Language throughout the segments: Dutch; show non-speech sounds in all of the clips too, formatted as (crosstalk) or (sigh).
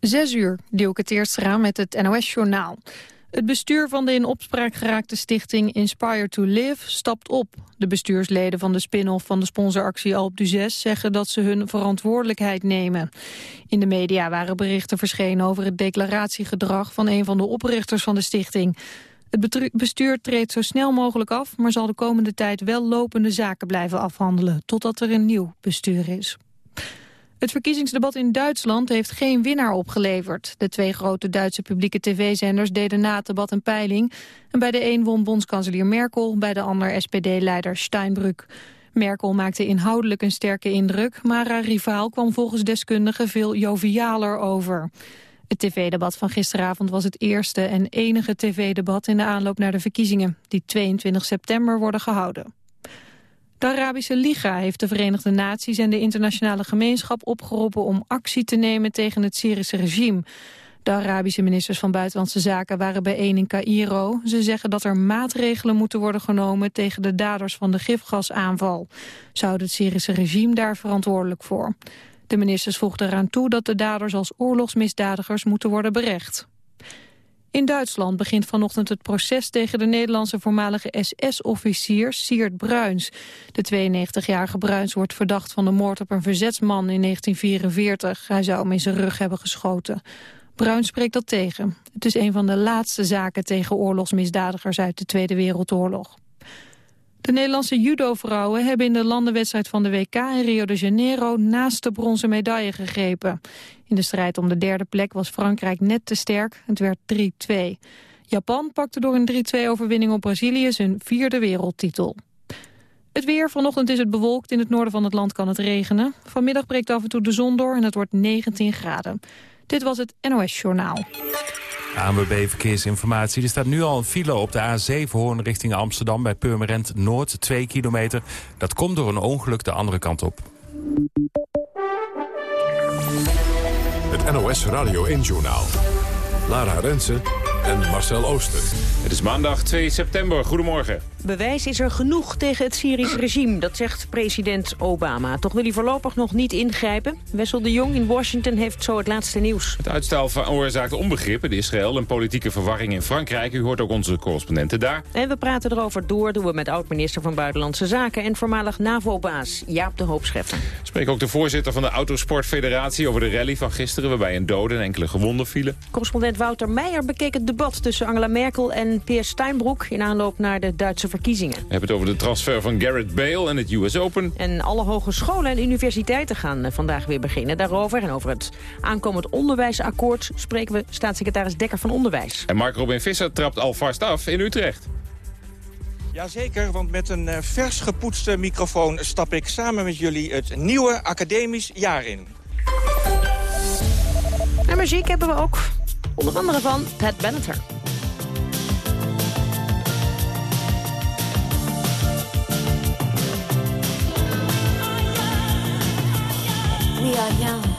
Zes uur, Dielke Teerstra met het NOS-journaal. Het bestuur van de in opspraak geraakte stichting Inspire to Live stapt op. De bestuursleden van de spin-off van de sponsoractie Alp du zeggen dat ze hun verantwoordelijkheid nemen. In de media waren berichten verschenen over het declaratiegedrag van een van de oprichters van de stichting. Het bestuur treedt zo snel mogelijk af, maar zal de komende tijd wel lopende zaken blijven afhandelen, totdat er een nieuw bestuur is. Het verkiezingsdebat in Duitsland heeft geen winnaar opgeleverd. De twee grote Duitse publieke tv-zenders deden na het debat een peiling. En bij de een won bondskanselier Merkel, bij de ander SPD-leider Steinbrück. Merkel maakte inhoudelijk een sterke indruk, maar haar rivaal kwam volgens deskundigen veel jovialer over. Het tv-debat van gisteravond was het eerste en enige tv-debat in de aanloop naar de verkiezingen, die 22 september worden gehouden. De Arabische Liga heeft de Verenigde Naties en de internationale gemeenschap opgeroepen om actie te nemen tegen het Syrische regime. De Arabische ministers van Buitenlandse Zaken waren bijeen in Cairo. Ze zeggen dat er maatregelen moeten worden genomen tegen de daders van de gifgasaanval. Zou het Syrische regime daar verantwoordelijk voor? De ministers voegden eraan toe dat de daders als oorlogsmisdadigers moeten worden berecht. In Duitsland begint vanochtend het proces tegen de Nederlandse voormalige SS-officier Siert Bruins. De 92-jarige Bruins wordt verdacht van de moord op een verzetsman in 1944. Hij zou hem in zijn rug hebben geschoten. Bruins spreekt dat tegen. Het is een van de laatste zaken tegen oorlogsmisdadigers uit de Tweede Wereldoorlog. De Nederlandse judo-vrouwen hebben in de landenwedstrijd van de WK in Rio de Janeiro naast de bronzen medaille gegrepen. In de strijd om de derde plek was Frankrijk net te sterk. Het werd 3-2. Japan pakte door een 3-2 overwinning op Brazilië zijn vierde wereldtitel. Het weer, vanochtend is het bewolkt. In het noorden van het land kan het regenen. Vanmiddag breekt af en toe de zon door en het wordt 19 graden. Dit was het NOS Journaal. ANWB Verkeersinformatie. Er staat nu al een file op de A7 Hoorn richting Amsterdam... bij Purmerend Noord, 2 kilometer. Dat komt door een ongeluk de andere kant op. Het NOS Radio 1-journaal. Lara Rensen en Marcel Ooster. Het is maandag 2 september. Goedemorgen. Bewijs is er genoeg tegen het Syrisch (clears throat) regime, dat zegt president Obama. Toch wil hij voorlopig nog niet ingrijpen. Wessel de Jong in Washington heeft zo het laatste nieuws. Het uitstel veroorzaakt onbegrip in Israël en politieke verwarring in Frankrijk. U hoort ook onze correspondenten daar. En we praten erover door, doen we met oud-minister van Buitenlandse Zaken... en voormalig NAVO-baas Jaap de Hoop Scheffer. Spreek ook de voorzitter van de Autosportfederatie over de rally van gisteren... waarbij een dode en enkele gewonden vielen. Correspondent Wouter Meijer bekeek het debat tussen Angela Merkel en Peer Steinbroek... in aanloop naar de Duitse verkiezingen. We hebben het over de transfer van Garrett Bale en het US Open. En alle hogescholen en universiteiten gaan eh, vandaag weer beginnen. Daarover en over het aankomend onderwijsakkoord... spreken we staatssecretaris Dekker van Onderwijs. En Mark Robin Visser trapt alvast af in Utrecht. Jazeker, want met een eh, vers gepoetste microfoon stap ik samen met jullie het nieuwe academisch jaar in. En muziek hebben we ook, onder andere van Pat Benatar. 我们还。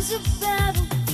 Beijo bebo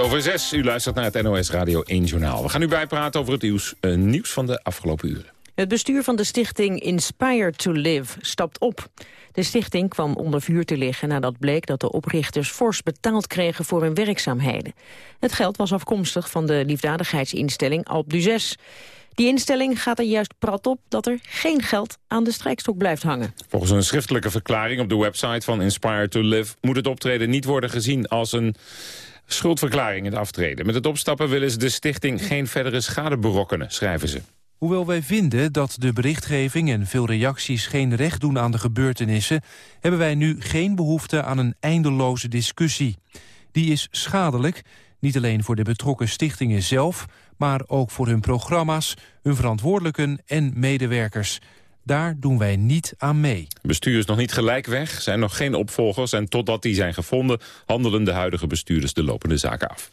Over zes. U luistert naar het NOS Radio 1 Journaal. We gaan nu bijpraten over het nieuws, uh, nieuws van de afgelopen uren. Het bestuur van de stichting Inspire to Live stapt op. De stichting kwam onder vuur te liggen nadat bleek dat de oprichters fors betaald kregen voor hun werkzaamheden. Het geld was afkomstig van de liefdadigheidsinstelling Alp du Die instelling gaat er juist prat op dat er geen geld aan de strijkstok blijft hangen. Volgens een schriftelijke verklaring op de website van Inspire to Live... moet het optreden niet worden gezien als een schuldverklaring in aftreden. Met het opstappen willen ze de stichting geen verdere schade berokkenen, schrijven ze. Hoewel wij vinden dat de berichtgeving en veel reacties geen recht doen aan de gebeurtenissen, hebben wij nu geen behoefte aan een eindeloze discussie. Die is schadelijk, niet alleen voor de betrokken stichtingen zelf, maar ook voor hun programma's, hun verantwoordelijken en medewerkers. Daar doen wij niet aan mee. Bestuur is nog niet gelijk weg, zijn nog geen opvolgers... en totdat die zijn gevonden handelen de huidige bestuurders de lopende zaken af.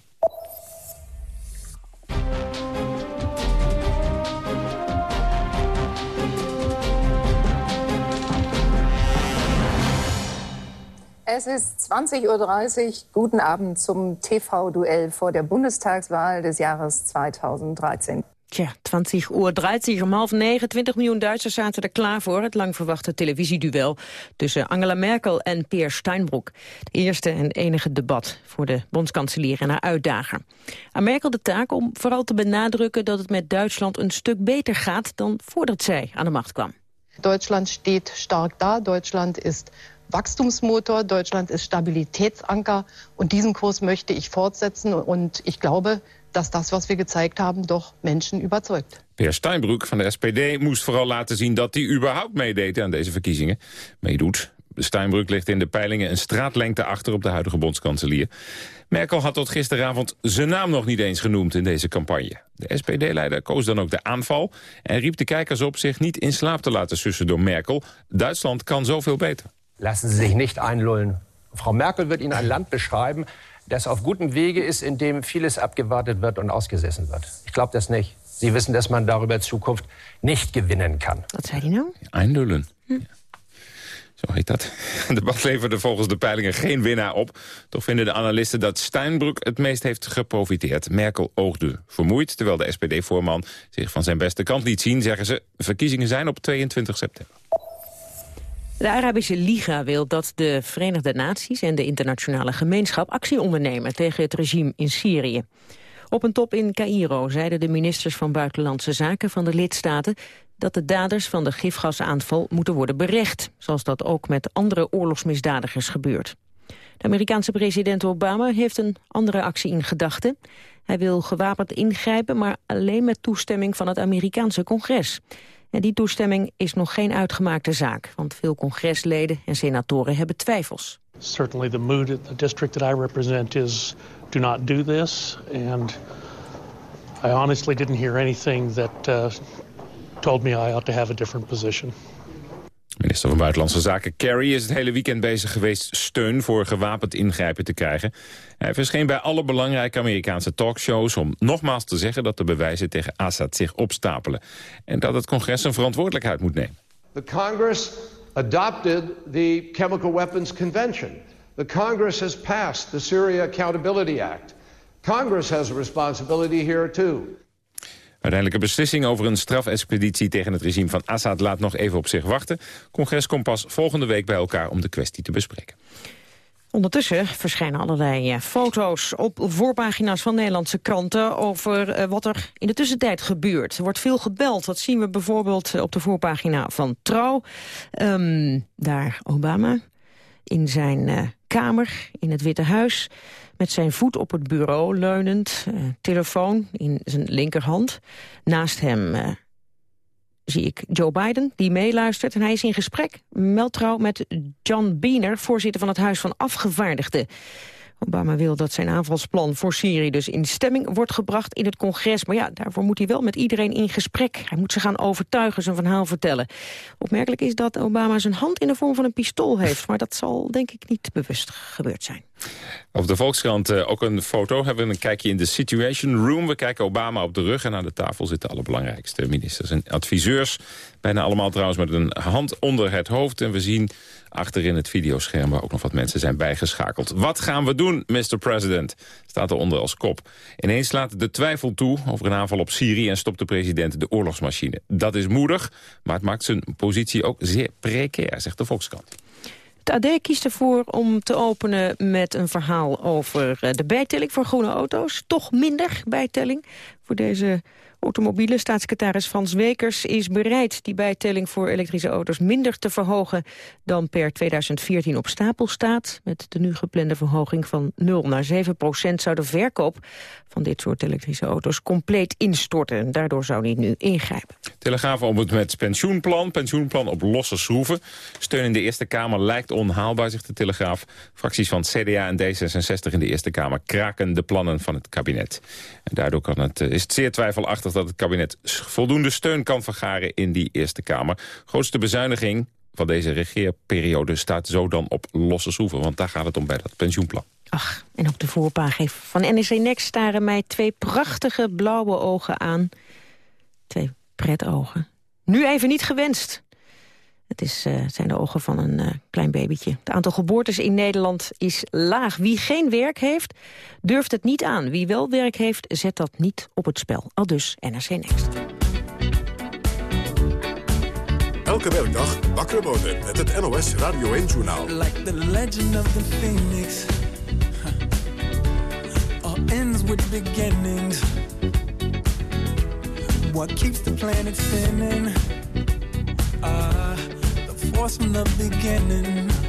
Es ist 20.30 Uhr. Guten Abend zum TV-Duell vor der Bundestagswahl des Jahres 2013. Tja, 20 uur 30 om half negen. 20 miljoen Duitsers zaten er klaar voor. Het lang verwachte televisieduel tussen Angela Merkel en Peer Steinbrück. Het eerste en enige debat voor de bondskanselier en haar uitdager. Aan Merkel de taak om vooral te benadrukken dat het met Duitsland een stuk beter gaat dan voordat zij aan de macht kwam. Duitsland steht stark da. Duitsland is Wachstumsmotor, Deutschland ist Stabilitätsanker und diesen Kurs möchte ich fortsetzen und ich glaube, dass das, was wir gezeigt haben, doch Menschen überzeugt. Peer Steinbrück van de SPD moest vooral laten zien dat hij überhaupt meedeed aan deze verkiezingen. Meedoet. Steinbrück ligt in de peilingen een straatlengte achter op de huidige bondskanselier. Merkel had tot gisteravond zijn naam nog niet eens genoemd in deze campagne. De SPD-leider koos dan ook de aanval en riep de kijkers op zich niet in slaap te laten sussen door Merkel. Duitsland kan zoveel beter. Lassen Sie sich nicht einlullen. Frau Merkel wird Ihnen ein Land beschreiben, das auf gutem Wege ist, in dem vieles abgewartet wird und ausgesessen wird. Ich glaube das nicht. Sie wissen, dass man darüber in Zukunft nicht gewinnen kann. Wat zei hij nou? Einlullen. Hm. Zo heet dat. (laughs) De debat leverde volgens de peilingen geen winnaar op. Toch vinden de analisten dat Steinbrück het meest heeft geprofiteerd. Merkel oogde vermoeid, terwijl de SPD-voorman zich van zijn beste kant liet zien... zeggen ze, verkiezingen zijn op 22 september. De Arabische Liga wil dat de Verenigde Naties en de internationale gemeenschap actie ondernemen tegen het regime in Syrië. Op een top in Cairo zeiden de ministers van Buitenlandse Zaken van de lidstaten dat de daders van de gifgasaanval moeten worden berecht, zoals dat ook met andere oorlogsmisdadigers gebeurt. De Amerikaanse president Obama heeft een andere actie in gedachten. Hij wil gewapend ingrijpen, maar alleen met toestemming van het Amerikaanse congres. En die toestemming is nog geen uitgemaakte zaak, want veel congresleden en senatoren hebben twijfels. Certainly the mood at the district that I represent is do not do this and I honestly didn't hear anything that uh, told me I ought to have a different position. Minister van Buitenlandse Zaken Kerry is het hele weekend bezig geweest steun voor gewapend ingrijpen te krijgen. Hij verscheen bij alle belangrijke Amerikaanse talkshows om nogmaals te zeggen dat de bewijzen tegen Assad zich opstapelen. En dat het congres zijn verantwoordelijkheid moet nemen. The Congress adopted the Chemical Weapons Convention. The Congress has passed the Syria Accountability Act. Congress has a responsibility here too. Uiteindelijke beslissing over een strafexpeditie tegen het regime van Assad laat nog even op zich wachten. Congres komt pas volgende week bij elkaar om de kwestie te bespreken. Ondertussen verschijnen allerlei eh, foto's op voorpagina's van Nederlandse kranten over eh, wat er in de tussentijd gebeurt. Er wordt veel gebeld. Dat zien we bijvoorbeeld op de voorpagina van Trouw. Um, daar Obama in zijn kamer in het Witte Huis met zijn voet op het bureau leunend, uh, telefoon in zijn linkerhand. Naast hem uh, zie ik Joe Biden, die meeluistert. En hij is in gesprek, met John Boehner, voorzitter van het Huis van Afgevaardigden. Obama wil dat zijn aanvalsplan voor Syrië dus in stemming wordt gebracht in het congres. Maar ja, daarvoor moet hij wel met iedereen in gesprek. Hij moet ze gaan overtuigen, zijn verhaal vertellen. Opmerkelijk is dat Obama zijn hand in de vorm van een pistool heeft. Maar dat zal denk ik niet bewust gebeurd zijn. Op de Volkskrant uh, ook een foto. Hebben we een kijkje in de Situation Room. We kijken Obama op de rug en aan de tafel zitten alle belangrijkste ministers en adviseurs. Bijna allemaal trouwens met een hand onder het hoofd. En we zien achterin het videoscherm waar ook nog wat mensen zijn bijgeschakeld. Wat gaan we doen, Mr. President? Staat eronder als kop. Ineens slaat de twijfel toe over een aanval op Syrië... en stopt de president de oorlogsmachine. Dat is moedig, maar het maakt zijn positie ook zeer precair, zegt de Volkskrant. Het AD kiest ervoor om te openen met een verhaal over eh, de bijtelling voor groene auto's. Toch minder bijtelling voor deze automobiele. Staatssecretaris Frans Wekers is bereid die bijtelling voor elektrische auto's minder te verhogen dan per 2014 op stapel staat. Met de nu geplande verhoging van 0 naar 7 procent zou de verkoop van dit soort elektrische auto's compleet instorten. Daardoor zou hij nu ingrijpen. Telegraaf het met pensioenplan. Pensioenplan op losse schroeven. Steun in de Eerste Kamer lijkt onhaalbaar, zegt de Telegraaf. Fracties van CDA en D66 in de Eerste Kamer kraken de plannen van het kabinet. En daardoor kan het, eh, is het zeer twijfelachtig dat het kabinet voldoende steun kan vergaren in die Eerste Kamer. Grootste bezuiniging van deze regeerperiode staat zo dan op losse schroeven. Want daar gaat het om bij dat pensioenplan. Ach, en op de voorpagina van NEC Next staren mij twee prachtige blauwe ogen aan. Twee pretogen. Nu even niet gewenst. Het is, uh, zijn de ogen van een uh, klein babytje. Het aantal geboortes in Nederland is laag. Wie geen werk heeft, durft het niet aan. Wie wel werk heeft, zet dat niet op het spel. Al dus NRC Next. Elke werkdag wakker worden met het NOS Radio 1-journaal. Like the legend of the phoenix. (laughs) ends with beginnings. What keeps the planet spinning? Ah, uh, from the beginning.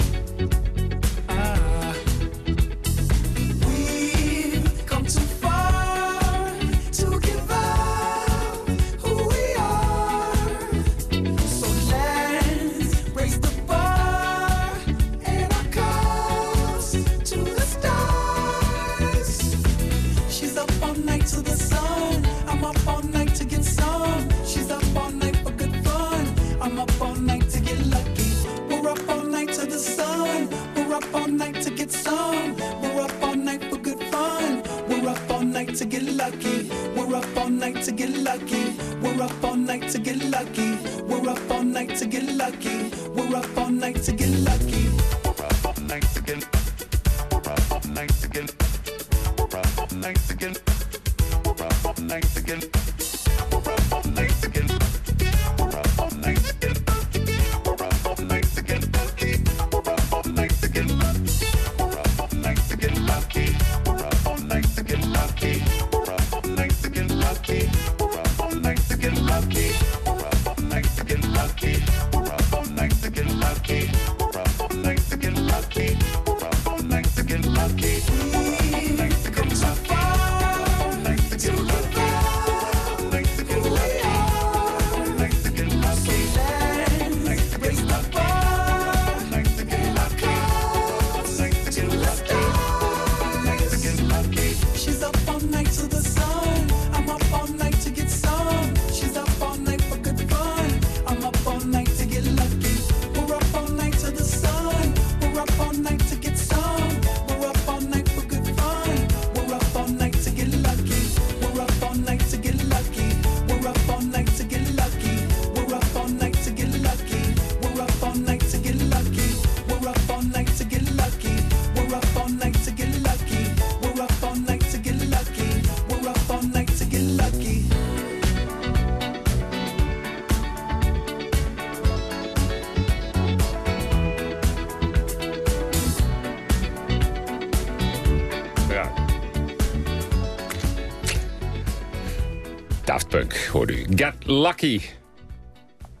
Get Lucky.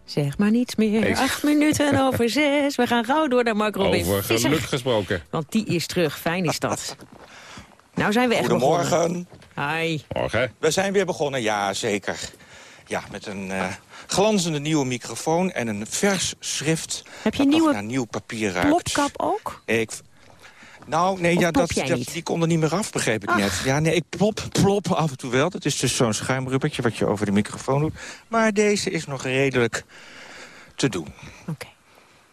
Zeg maar niets meer. Ik- Acht minuten over (laughs) zes. We gaan gauw door naar Mark Robin Over geluk gesproken. Want die is terug. Fijn is dat. Nou zijn we echt begonnen. Goedemorgen. Hi. Morgen. We zijn weer begonnen, ja zeker. Ja, met een eh, glanzende nieuwe microfoon en een vers schrift. Heb je dat een nieuwe naar nieuw papier ruikt. Plopkap ook? Ik, nou, nee, Of ja, dat, dat- die kon er niet meer af, begreep ik Ach. net. Ja, nee, ik plop, plop af en toe wel. Dat is dus zo'n schuimrubbertje wat je over de microfoon doet. Maar deze is nog redelijk te doen. Oké.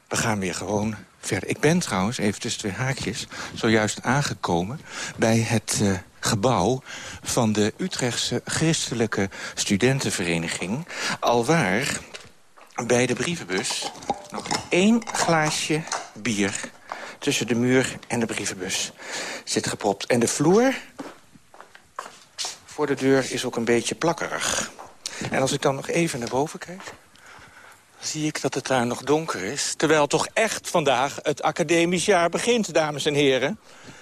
We gaan weer gewoon verder. Ik ben trouwens, even tussen twee haakjes, zojuist aangekomen... bij het eh, gebouw van de Utrechtse Christelijke Studentenvereniging. Alwaar bij de brievenbus nog één glaasje bier... tussen de muur en de brievenbus zit gepropt. En de vloer voor de deur is ook een beetje plakkerig. En als ik dan nog even naar boven kijk zie ik dat het daar nog donker is. Terwijl toch echt vandaag het academisch jaar begint, dames en heren.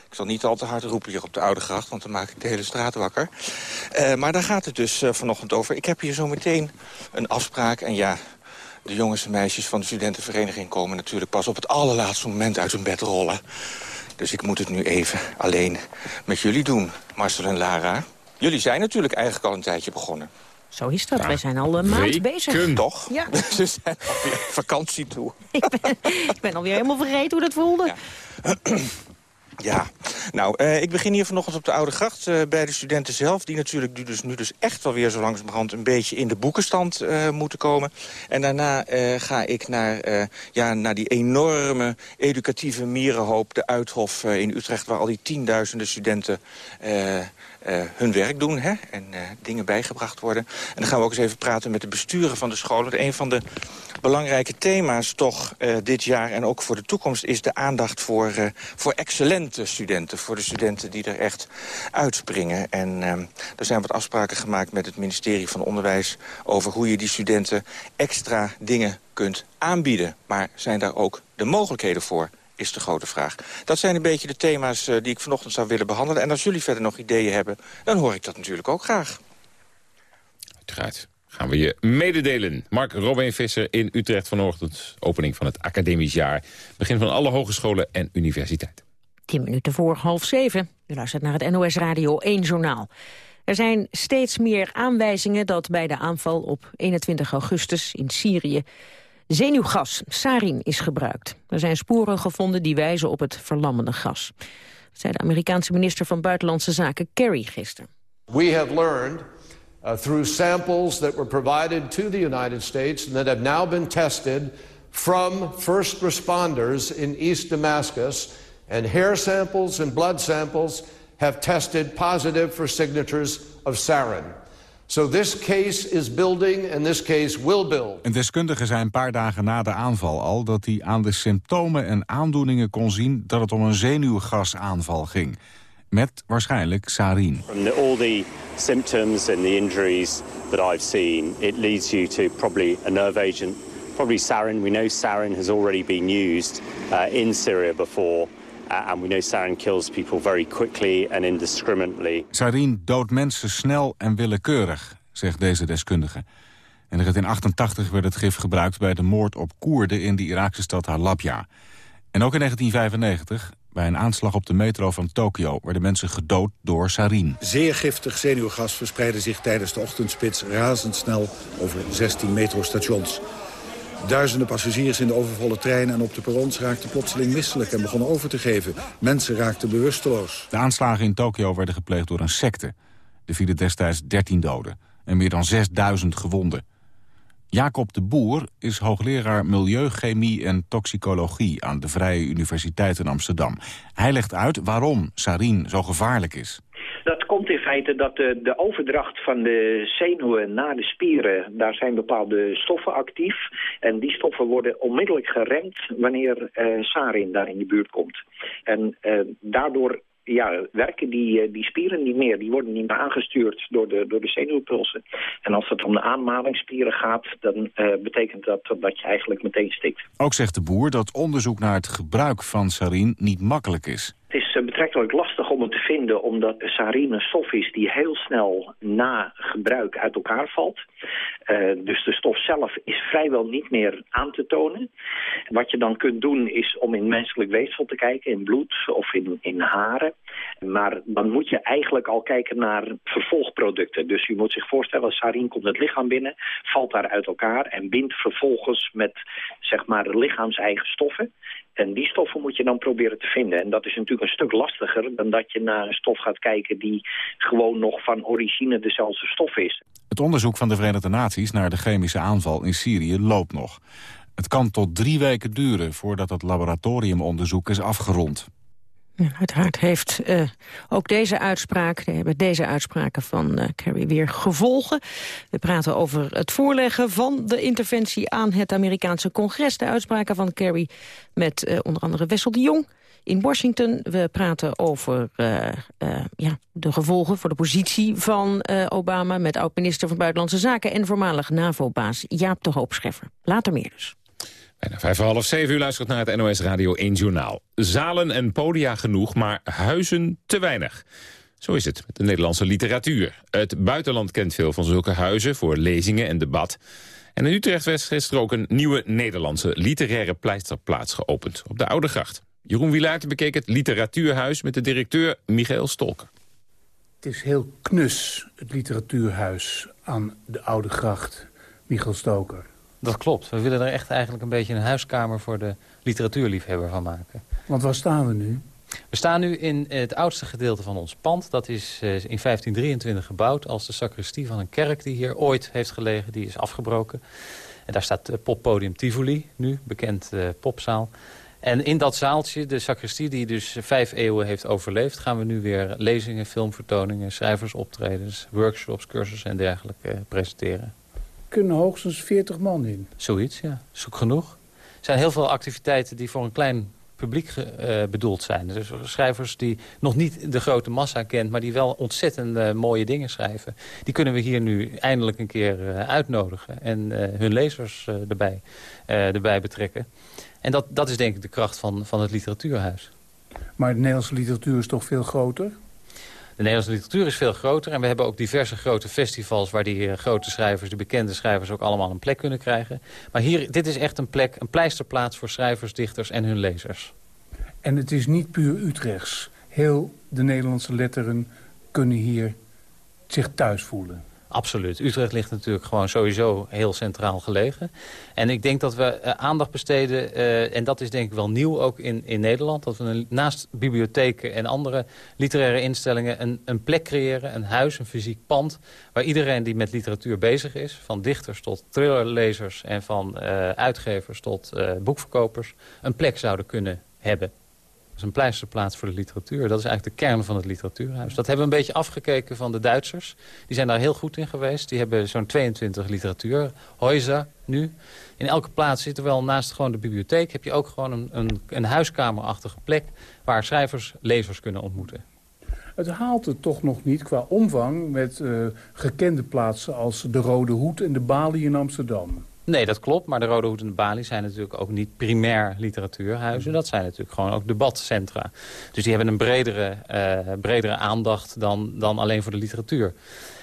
Ik zal niet al te hard roepen hier op de Oude Gracht, want dan maak ik de hele straat wakker. Eh, maar daar gaat het dus eh, vanochtend over. Ik heb hier zo meteen een afspraak en ja... De jongens en meisjes van de studentenvereniging komen natuurlijk pas op het allerlaatste moment uit hun bed rollen. Dus ik moet het nu even alleen met jullie doen, Marcel en Lara. Jullie zijn natuurlijk eigenlijk al een tijdje begonnen. Zo is dat. Wij zijn al een maand bezig. Toch? Ja. (laughs) Ze zijn alweer op vakantie toe. Ik ben alweer helemaal vergeten hoe dat voelde. Ja, nou, eh, ik begin hier vanochtend op de Oude Gracht eh, bij de studenten zelf... die natuurlijk nu dus, nu dus echt wel weer zo langzamerhand een beetje in de boekenstand eh, moeten komen. En daarna ga ik naar, ja, naar die enorme educatieve mierenhoop, de Uithof in Utrecht... waar al die tienduizenden studenten eh, hun werk doen hè, en eh, dingen bijgebracht worden. En dan gaan we ook eens even praten met de besturen van de scholen. Een van de belangrijke thema's toch eh, dit jaar en ook voor de toekomst... is de aandacht voor, voor excellente studenten. Voor de studenten die er echt uitspringen. En er zijn wat afspraken gemaakt met het ministerie van Onderwijs... over hoe je die studenten extra dingen kunt aanbieden. Maar zijn daar ook de mogelijkheden voor? Is de grote vraag. Dat zijn een beetje de thema's eh, die ik vanochtend zou willen behandelen. En als jullie verder nog ideeën hebben, dan hoor ik dat natuurlijk ook graag. Uiteraard gaan we je mededelen. Mark Robin Visser in Utrecht vanochtend. Opening van het academisch jaar. Begin van alle hogescholen en universiteiten. Tien minuten voor half zeven. U luistert naar het NOS Radio 1 Journaal. Er zijn steeds meer aanwijzingen dat bij de aanval op 21 augustus in Syrië zenuwgas, sarin, is gebruikt. Er zijn sporen gevonden die wijzen op het verlammende gas. Zei de Amerikaanse minister van Buitenlandse Zaken Kerry gisteren. We have learned uh, through samples that were provided to the United States and that have now been tested from first responders in East Damascus, and hair samples and blood samples have tested positive for signatures of sarin. So this case is building and this case will build. Een deskundige zei een paar dagen na de aanval al... dat hij aan de symptomen en aandoeningen kon zien... dat het om een zenuwgasaanval ging. Met waarschijnlijk sarin. From the, all the symptoms and the injuries that I've seen, it leads you to probably a nerve agent, probably sarin. We know sarin has already been used uh, in Syria before, and we know sarin kills people very quickly and indiscriminately. Sarin doodt mensen snel en willekeurig, zegt deze deskundige. In 1988 werd het gif gebruikt bij de moord op Koerden... in de Iraakse stad Halabja. En ook in 1995, bij een aanslag op de metro van Tokio... werden mensen gedood door sarin. Zeer giftig zenuwgas verspreidde zich tijdens de ochtendspits razendsnel over 16 metrostations. Duizenden passagiers in de overvolle trein en op de perrons raakten plotseling misselijk en begonnen over te geven. Mensen raakten bewusteloos. De aanslagen in Tokio werden gepleegd door een secte. Er vielen destijds 13 doden en meer dan 6000 gewonden. Jacob de Boer is hoogleraar Milieuchemie en Toxicologie... aan de Vrije Universiteit in Amsterdam. Hij legt uit waarom sarin zo gevaarlijk is. Komt in feite dat de, de overdracht van de zenuwen naar de spieren... daar zijn bepaalde stoffen actief. En die stoffen worden onmiddellijk geremd wanneer eh, sarin daar in de buurt komt. En eh, daardoor ja, werken die, eh, die spieren niet meer. Die worden niet meer aangestuurd door de, door de zenuwpulsen. En als het om de aanmalingsspieren gaat, dan betekent dat dat je eigenlijk meteen stikt. Ook zegt de boer dat onderzoek naar het gebruik van sarin niet makkelijk is. Het is betrekkelijk lastig om het te vinden, omdat sarin een stof is die heel snel na gebruik uit elkaar valt. Uh, dus de stof zelf is vrijwel niet meer aan te tonen. Wat je dan kunt doen is om in menselijk weefsel te kijken, in bloed of in, in haren. Maar dan moet je eigenlijk al kijken naar vervolgproducten. Dus je moet zich voorstellen, sarin komt het lichaam binnen, valt daar uit elkaar en bindt vervolgens met zeg maar lichaams-eigen stoffen. En die stoffen moet je dan proberen te vinden. En dat is natuurlijk een stuk lastiger dan dat je naar een stof gaat kijken die gewoon nog van origine dezelfde stof is. Het onderzoek van de Verenigde Naties naar de chemische aanval in Syrië loopt nog. Het kan tot drie weken duren voordat het laboratoriumonderzoek is afgerond. Ja, uiteraard heeft uh, ook deze uitspraak, hebben deze uitspraken van uh, Kerry weer gevolgen. We praten over het voorleggen van de interventie aan het Amerikaanse congres. De uitspraken van Kerry met onder andere Wessel de Jong in Washington. We praten over ja, de gevolgen voor de positie van Obama... met oud-minister van Buitenlandse Zaken en voormalig NAVO-baas Jaap de Hoopscheffer. Later meer dus. Bijna vijf voor half zeven u luistert naar het NOS Radio 1 Journaal. Zalen en podia genoeg, maar huizen te weinig. Zo is het met de Nederlandse literatuur. Het buitenland kent veel van zulke huizen voor lezingen en debat. En in Utrecht werd gisteren ook een nieuwe Nederlandse literaire pleisterplaats geopend op de Oude Gracht. Jeroen Wielaert bekeek het literatuurhuis met de directeur Michael Stolker. Het is heel knus, het literatuurhuis aan de Oude Gracht, Michael Stoker. Dat klopt. We willen er echt eigenlijk een beetje een huiskamer voor de literatuurliefhebber van maken. Want waar staan we nu? We staan nu in het oudste gedeelte van ons pand. Dat is eh, in 1523 gebouwd als de sacristie van een kerk die hier ooit heeft gelegen. Die is afgebroken. En daar staat het poppodium Tivoli, nu bekend uh, popzaal. En in dat zaaltje, de sacristie die dus vijf eeuwen heeft overleefd... gaan we nu weer lezingen, filmvertoningen, schrijversoptredens, workshops, cursussen en dergelijke eh, presenteren kunnen hoogstens 40 man in. Zoiets, ja. Zoek genoeg. Er zijn heel veel activiteiten die voor een klein publiek uh, bedoeld zijn. Dus schrijvers die nog niet de grote massa kent... maar die wel ontzettend uh, mooie dingen schrijven. Die kunnen we hier nu eindelijk een keer uh, uitnodigen. En hun lezers erbij, erbij betrekken. En dat, dat is denk ik de kracht van, van het literatuurhuis. Maar de Nederlandse literatuur is toch veel groter? De Nederlandse literatuur is veel groter. En we hebben ook diverse grote festivals... waar die eh, grote schrijvers, de bekende schrijvers... ook allemaal een plek kunnen krijgen. Maar hier, dit is echt een plek, een pleisterplaats voor schrijvers, dichters en hun lezers. En het is niet puur Utrechts. Heel de Nederlandse letteren kunnen hier zich thuis voelen. Absoluut. Utrecht ligt natuurlijk gewoon sowieso heel centraal gelegen. En ik denk dat we uh, aandacht besteden, uh, en dat is denk ik wel nieuw ook in, in Nederland... dat we naast bibliotheken en andere literaire instellingen een, een plek creëren... een huis, een fysiek pand, waar iedereen die met literatuur bezig is... van dichters tot thrillerlezers en van uh, uitgevers tot boekverkopers... een plek zouden kunnen hebben is een pleisterplaats voor de literatuur. Dat is eigenlijk de kern van het literatuurhuis. Dat hebben we een beetje afgekeken van de Duitsers. Die zijn daar heel goed in geweest. Die hebben zo'n 22 literatuurhuizen nu. In elke plaats zit er wel naast gewoon de bibliotheek... heb je ook gewoon een, een, een huiskamerachtige plek... waar schrijvers lezers kunnen ontmoeten. Het haalt het toch nog niet qua omvang met uh, gekende plaatsen als de Rode Hoed en de Bali in Amsterdam. Nee, dat klopt. Maar de Rode Hoed en de Bali zijn natuurlijk ook niet primair literatuurhuizen. Dat zijn natuurlijk gewoon ook debatcentra. Dus die hebben een bredere, uh, bredere aandacht dan, dan alleen voor de literatuur.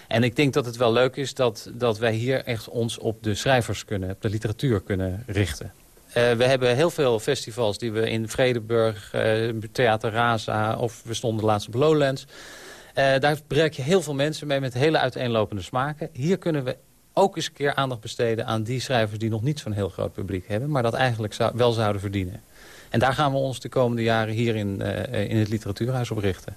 En ik denk dat het wel leuk is dat, dat wij hier echt ons op de schrijvers kunnen, op de literatuur kunnen richten. Uh, we hebben heel veel festivals die we in Vredeburg, uh, Theater Raza of we stonden laatst op Lowlands. Daar bereik je heel veel mensen mee met hele uiteenlopende smaken. Hier kunnen we ook eens een keer aandacht besteden aan die schrijvers... die nog niet zo'n heel groot publiek hebben... maar dat eigenlijk wel zouden verdienen. En daar gaan we ons de komende jaren hier in, uh, in het literatuurhuis op richten.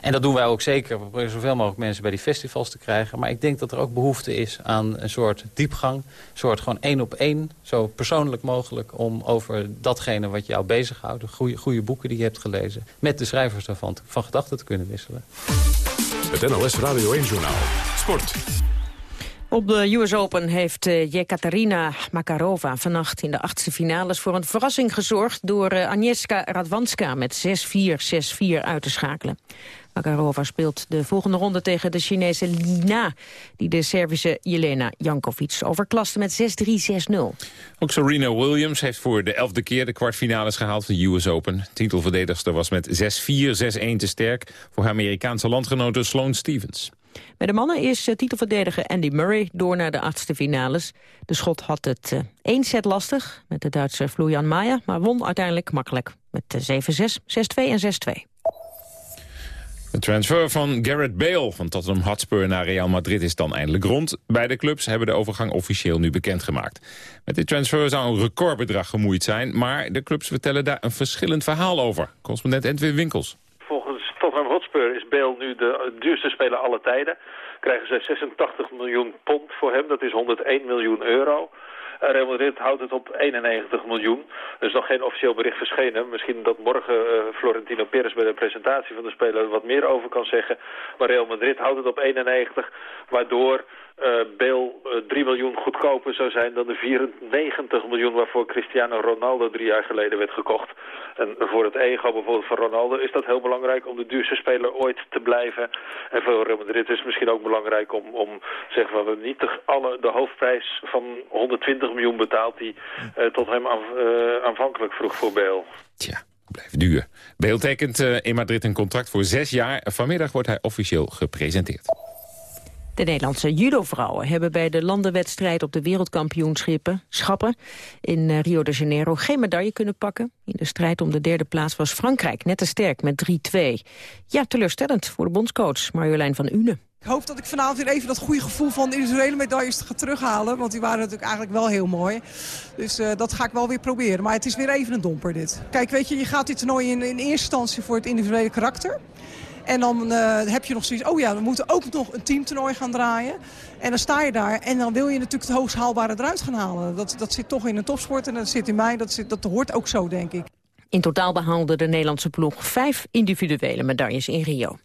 En dat doen wij ook zeker. We proberen zoveel mogelijk mensen bij die festivals te krijgen. Maar ik denk dat er ook behoefte is aan een soort diepgang. Een soort gewoon één op één, zo persoonlijk mogelijk... om over datgene wat jou bezighoudt, de goede, goede boeken die je hebt gelezen... met de schrijvers daarvan van gedachten te kunnen wisselen. Het NLS Radio 1 Journaal. Sport. Op de US Open heeft uh, Jekaterina Makarova vannacht in de achtste finales voor een verrassing gezorgd door uh, Agnieszka Radwanska met 6-4, 6-4 uit te schakelen. Makarova speelt de volgende ronde tegen de Chinese Lina... die de Servische Jelena Jankovic overklaste met 6-3, 6-0. Ook Serena Williams heeft voor de elfde keer de kwartfinales gehaald van de US Open. Titelverdedigster was met 6-4, 6-1 te sterk voor haar Amerikaanse landgenote Sloane Stevens. Bij de mannen is titelverdediger Andy Murray door naar de achtste finales. De schot had het uh, één set lastig met de Duitse Florian Maier... maar won uiteindelijk makkelijk met 7-6, 6-2 en 6-2. De transfer van Garrett Bale van Tottenham Hotspur naar Real Madrid is dan eindelijk rond. Beide clubs hebben de overgang officieel nu bekendgemaakt. Met dit transfer zou een recordbedrag gemoeid zijn... maar de clubs vertellen daar een verschillend verhaal over. Correspondent Edwin Winkels. Is Bale nu de duurste speler aller tijden. Krijgen ze 86 miljoen pond voor hem, dat is 101 miljoen euro... Uh, Real Madrid houdt het op 91 miljoen. Er is nog geen officieel bericht verschenen. Misschien dat morgen uh, Florentino Perez bij de presentatie van de speler wat meer over kan zeggen. Maar Real Madrid houdt het op 91, waardoor uh, Bale uh, 3 miljoen goedkoper zou zijn dan de 94 miljoen waarvoor Cristiano Ronaldo drie jaar geleden werd gekocht. En voor het ego bijvoorbeeld van Ronaldo is dat heel belangrijk om de duurste speler ooit te blijven. En voor Real Madrid is het misschien ook belangrijk om, om zeggen we niet de, alle, de hoofdprijs van 120 miljoen betaald die uh, tot hem aan, aanvankelijk vroeg voor Bale. Tja. Blijft duur. Bale tekent in Madrid een contract voor zes jaar. Vanmiddag wordt hij officieel gepresenteerd. De Nederlandse judovrouwen hebben bij de landenwedstrijd op de wereldkampioenschappen schappen in eh, Rio de Janeiro geen medaille kunnen pakken. In de strijd om de derde plaats was Frankrijk net te sterk met 3-2. Ja, teleurstellend voor de bondscoach Marjolein van Une. Ik hoop dat ik vanavond weer even dat goede gevoel van de individuele medailles ga terughalen. Want die waren natuurlijk eigenlijk wel heel mooi. Dus uh, dat ga ik wel weer proberen. Maar het is weer even een domper dit. Kijk, weet je, je gaat dit toernooi in, in eerste instantie voor het individuele karakter. En dan uh, heb je nog zoiets, oh ja, we moeten ook nog een teamtoernooi gaan draaien. En dan sta je daar en dan wil je natuurlijk het hoogst haalbare eruit gaan halen. Dat, dat zit toch in een topsport en dat zit in mij, dat, zit, dat hoort ook zo, denk ik. In totaal behaalde de Nederlandse ploeg vijf individuele medailles in Rio.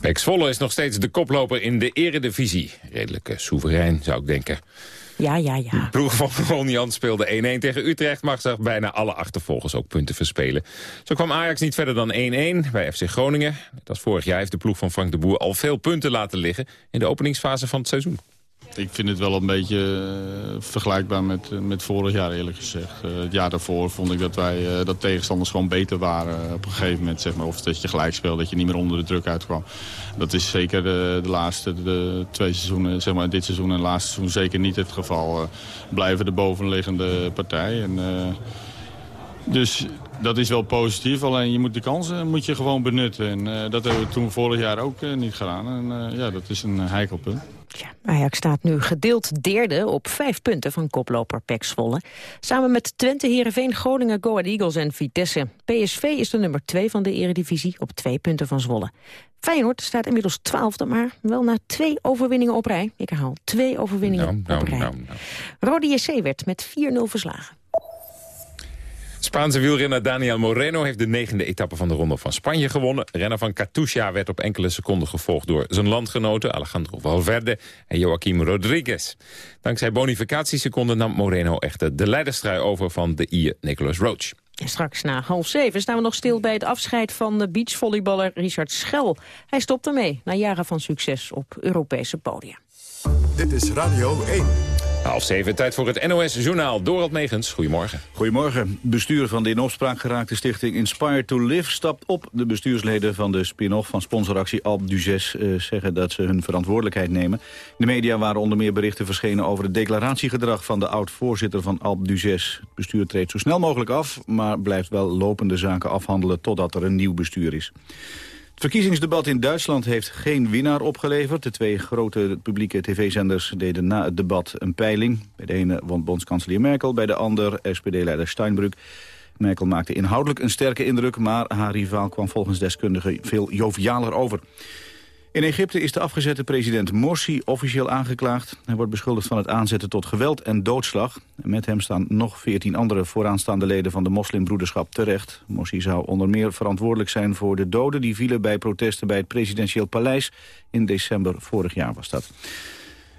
Pek Zwolle is nog steeds de koploper in de eredivisie. Redelijk uh, soeverein, zou ik denken. Ja, ja, ja. De ploeg van Ron Jan speelde 1-1 tegen Utrecht... mag zich bijna alle achtervolgers ook punten verspelen. Zo kwam Ajax niet verder dan 1-1 bij FC Groningen. Als vorig jaar heeft de ploeg van Frank de Boer al veel punten laten liggen... in de openingsfase van het seizoen. Ik vind het wel een beetje uh, vergelijkbaar met, uh, met vorig jaar eerlijk gezegd. Uh, het jaar daarvoor vond ik dat wij dat tegenstanders gewoon beter waren op een gegeven moment. Zeg maar, of dat je gelijk speelde, dat je niet meer onder de druk uitkwam. Dat is zeker de, de laatste de twee seizoenen, zeg maar dit seizoen en laatste seizoen zeker niet het geval. blijven de bovenliggende partij. En, dus dat is wel positief, alleen je moet de kansen moet je gewoon benutten. En dat hebben we toen vorig jaar ook niet gedaan. En ja, dat is een heikel punt. Ajax staat nu gedeeld derde op vijf punten van koploper Pek Zwolle. Samen met Twente, Heerenveen, Groningen, Go Ahead Eagles en Vitesse. PSV is de nummer twee van de eredivisie op twee punten van Zwolle. Feyenoord staat inmiddels twaalfde, maar wel na twee overwinningen op rij. Ik herhaal, twee overwinningen nou, nou, op rij. nou, nou. Rode JC werd met 4-0 verslagen. Spaanse wielrenner Daniel Moreno heeft de negende etappe van de Ronde van Spanje gewonnen. Renner van Katusha werd op enkele seconden gevolgd door zijn landgenoten Alejandro Valverde en Joaquim Rodriguez. Dankzij bonificatieseconden nam Moreno echter de leiderstrui over van de Ier Nicolas Roach. En straks na half zeven staan we nog stil bij het afscheid van de beachvolleyballer Richard Schel. Hij stopt ermee na jaren van succes op Europese podia. Dit is Radio 1. Half zeven, tijd voor het NOS-journaal. Dorald Megens, goedemorgen. Goedemorgen. Bestuur van de in opspraak geraakte stichting Inspire to Live stapt op. De bestuursleden van de spin-off van sponsoractie Alp Duzes uh, zeggen dat ze hun verantwoordelijkheid nemen. In de media waren onder meer berichten verschenen over het declaratiegedrag van de oud-voorzitter van Alp Duzes. Het bestuur treedt zo snel mogelijk af, maar blijft wel lopende zaken afhandelen totdat er een nieuw bestuur is. Het verkiezingsdebat in Duitsland heeft geen winnaar opgeleverd. De twee grote publieke tv-zenders deden na het debat een peiling. Bij de ene won bondskanselier Merkel, bij de ander SPD-leider Steinbrück. Merkel maakte inhoudelijk een sterke indruk, maar haar rivaal kwam volgens deskundigen veel jovialer over. In Egypte is de afgezette president Morsi officieel aangeklaagd. Hij wordt beschuldigd van het aanzetten tot geweld en doodslag. Met hem staan nog veertien andere vooraanstaande leden van de moslimbroederschap terecht. Morsi zou onder meer verantwoordelijk zijn voor de doden... die vielen bij protesten bij het presidentieel paleis. In december vorig jaar was dat.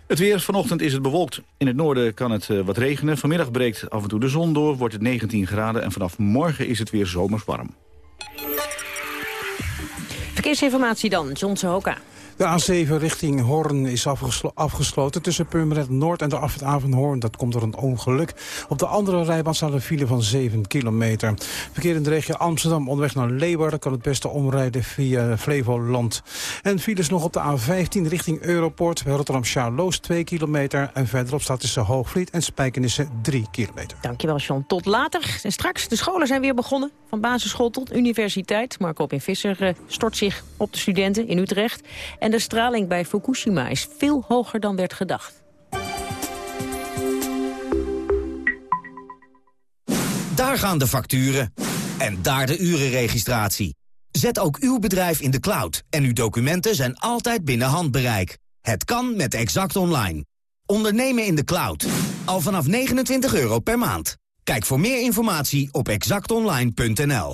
Het weer, vanochtend is het bewolkt. In het noorden kan het uh, wat regenen. Vanmiddag breekt af en toe de zon door, wordt het 19 graden... en vanaf morgen is het weer zomers warm. Verkeersinformatie dan, John Sohoka. De A7 richting Hoorn is afgeslo afgesloten tussen Purmerend Noord en de afrit Avenhoorn. Dat komt door een ongeluk. Op de andere rijbaan staat een file van 7 kilometer. Verkeer in de regio Amsterdam onderweg naar Leeuwarden kan het beste omrijden via Flevoland. En files nog op de A15 richting Europort Rotterdam-Charloes 2 kilometer. En verderop staat tussen Hoogvliet en Spijkenissen 3 kilometer. Dankjewel John. Tot later. En straks, de scholen zijn weer begonnen. Van basisschool tot universiteit. Marco in Visser uh, stort zich op de studenten in Utrecht. De straling bij Fukushima is veel hoger dan werd gedacht. Daar gaan de facturen. En daar de urenregistratie. Zet ook uw bedrijf in de cloud. En uw documenten zijn altijd binnen handbereik. Het kan met Exact Online. Ondernemen in de cloud. Al vanaf 29 euro per maand. Kijk voor meer informatie op exactonline.nl.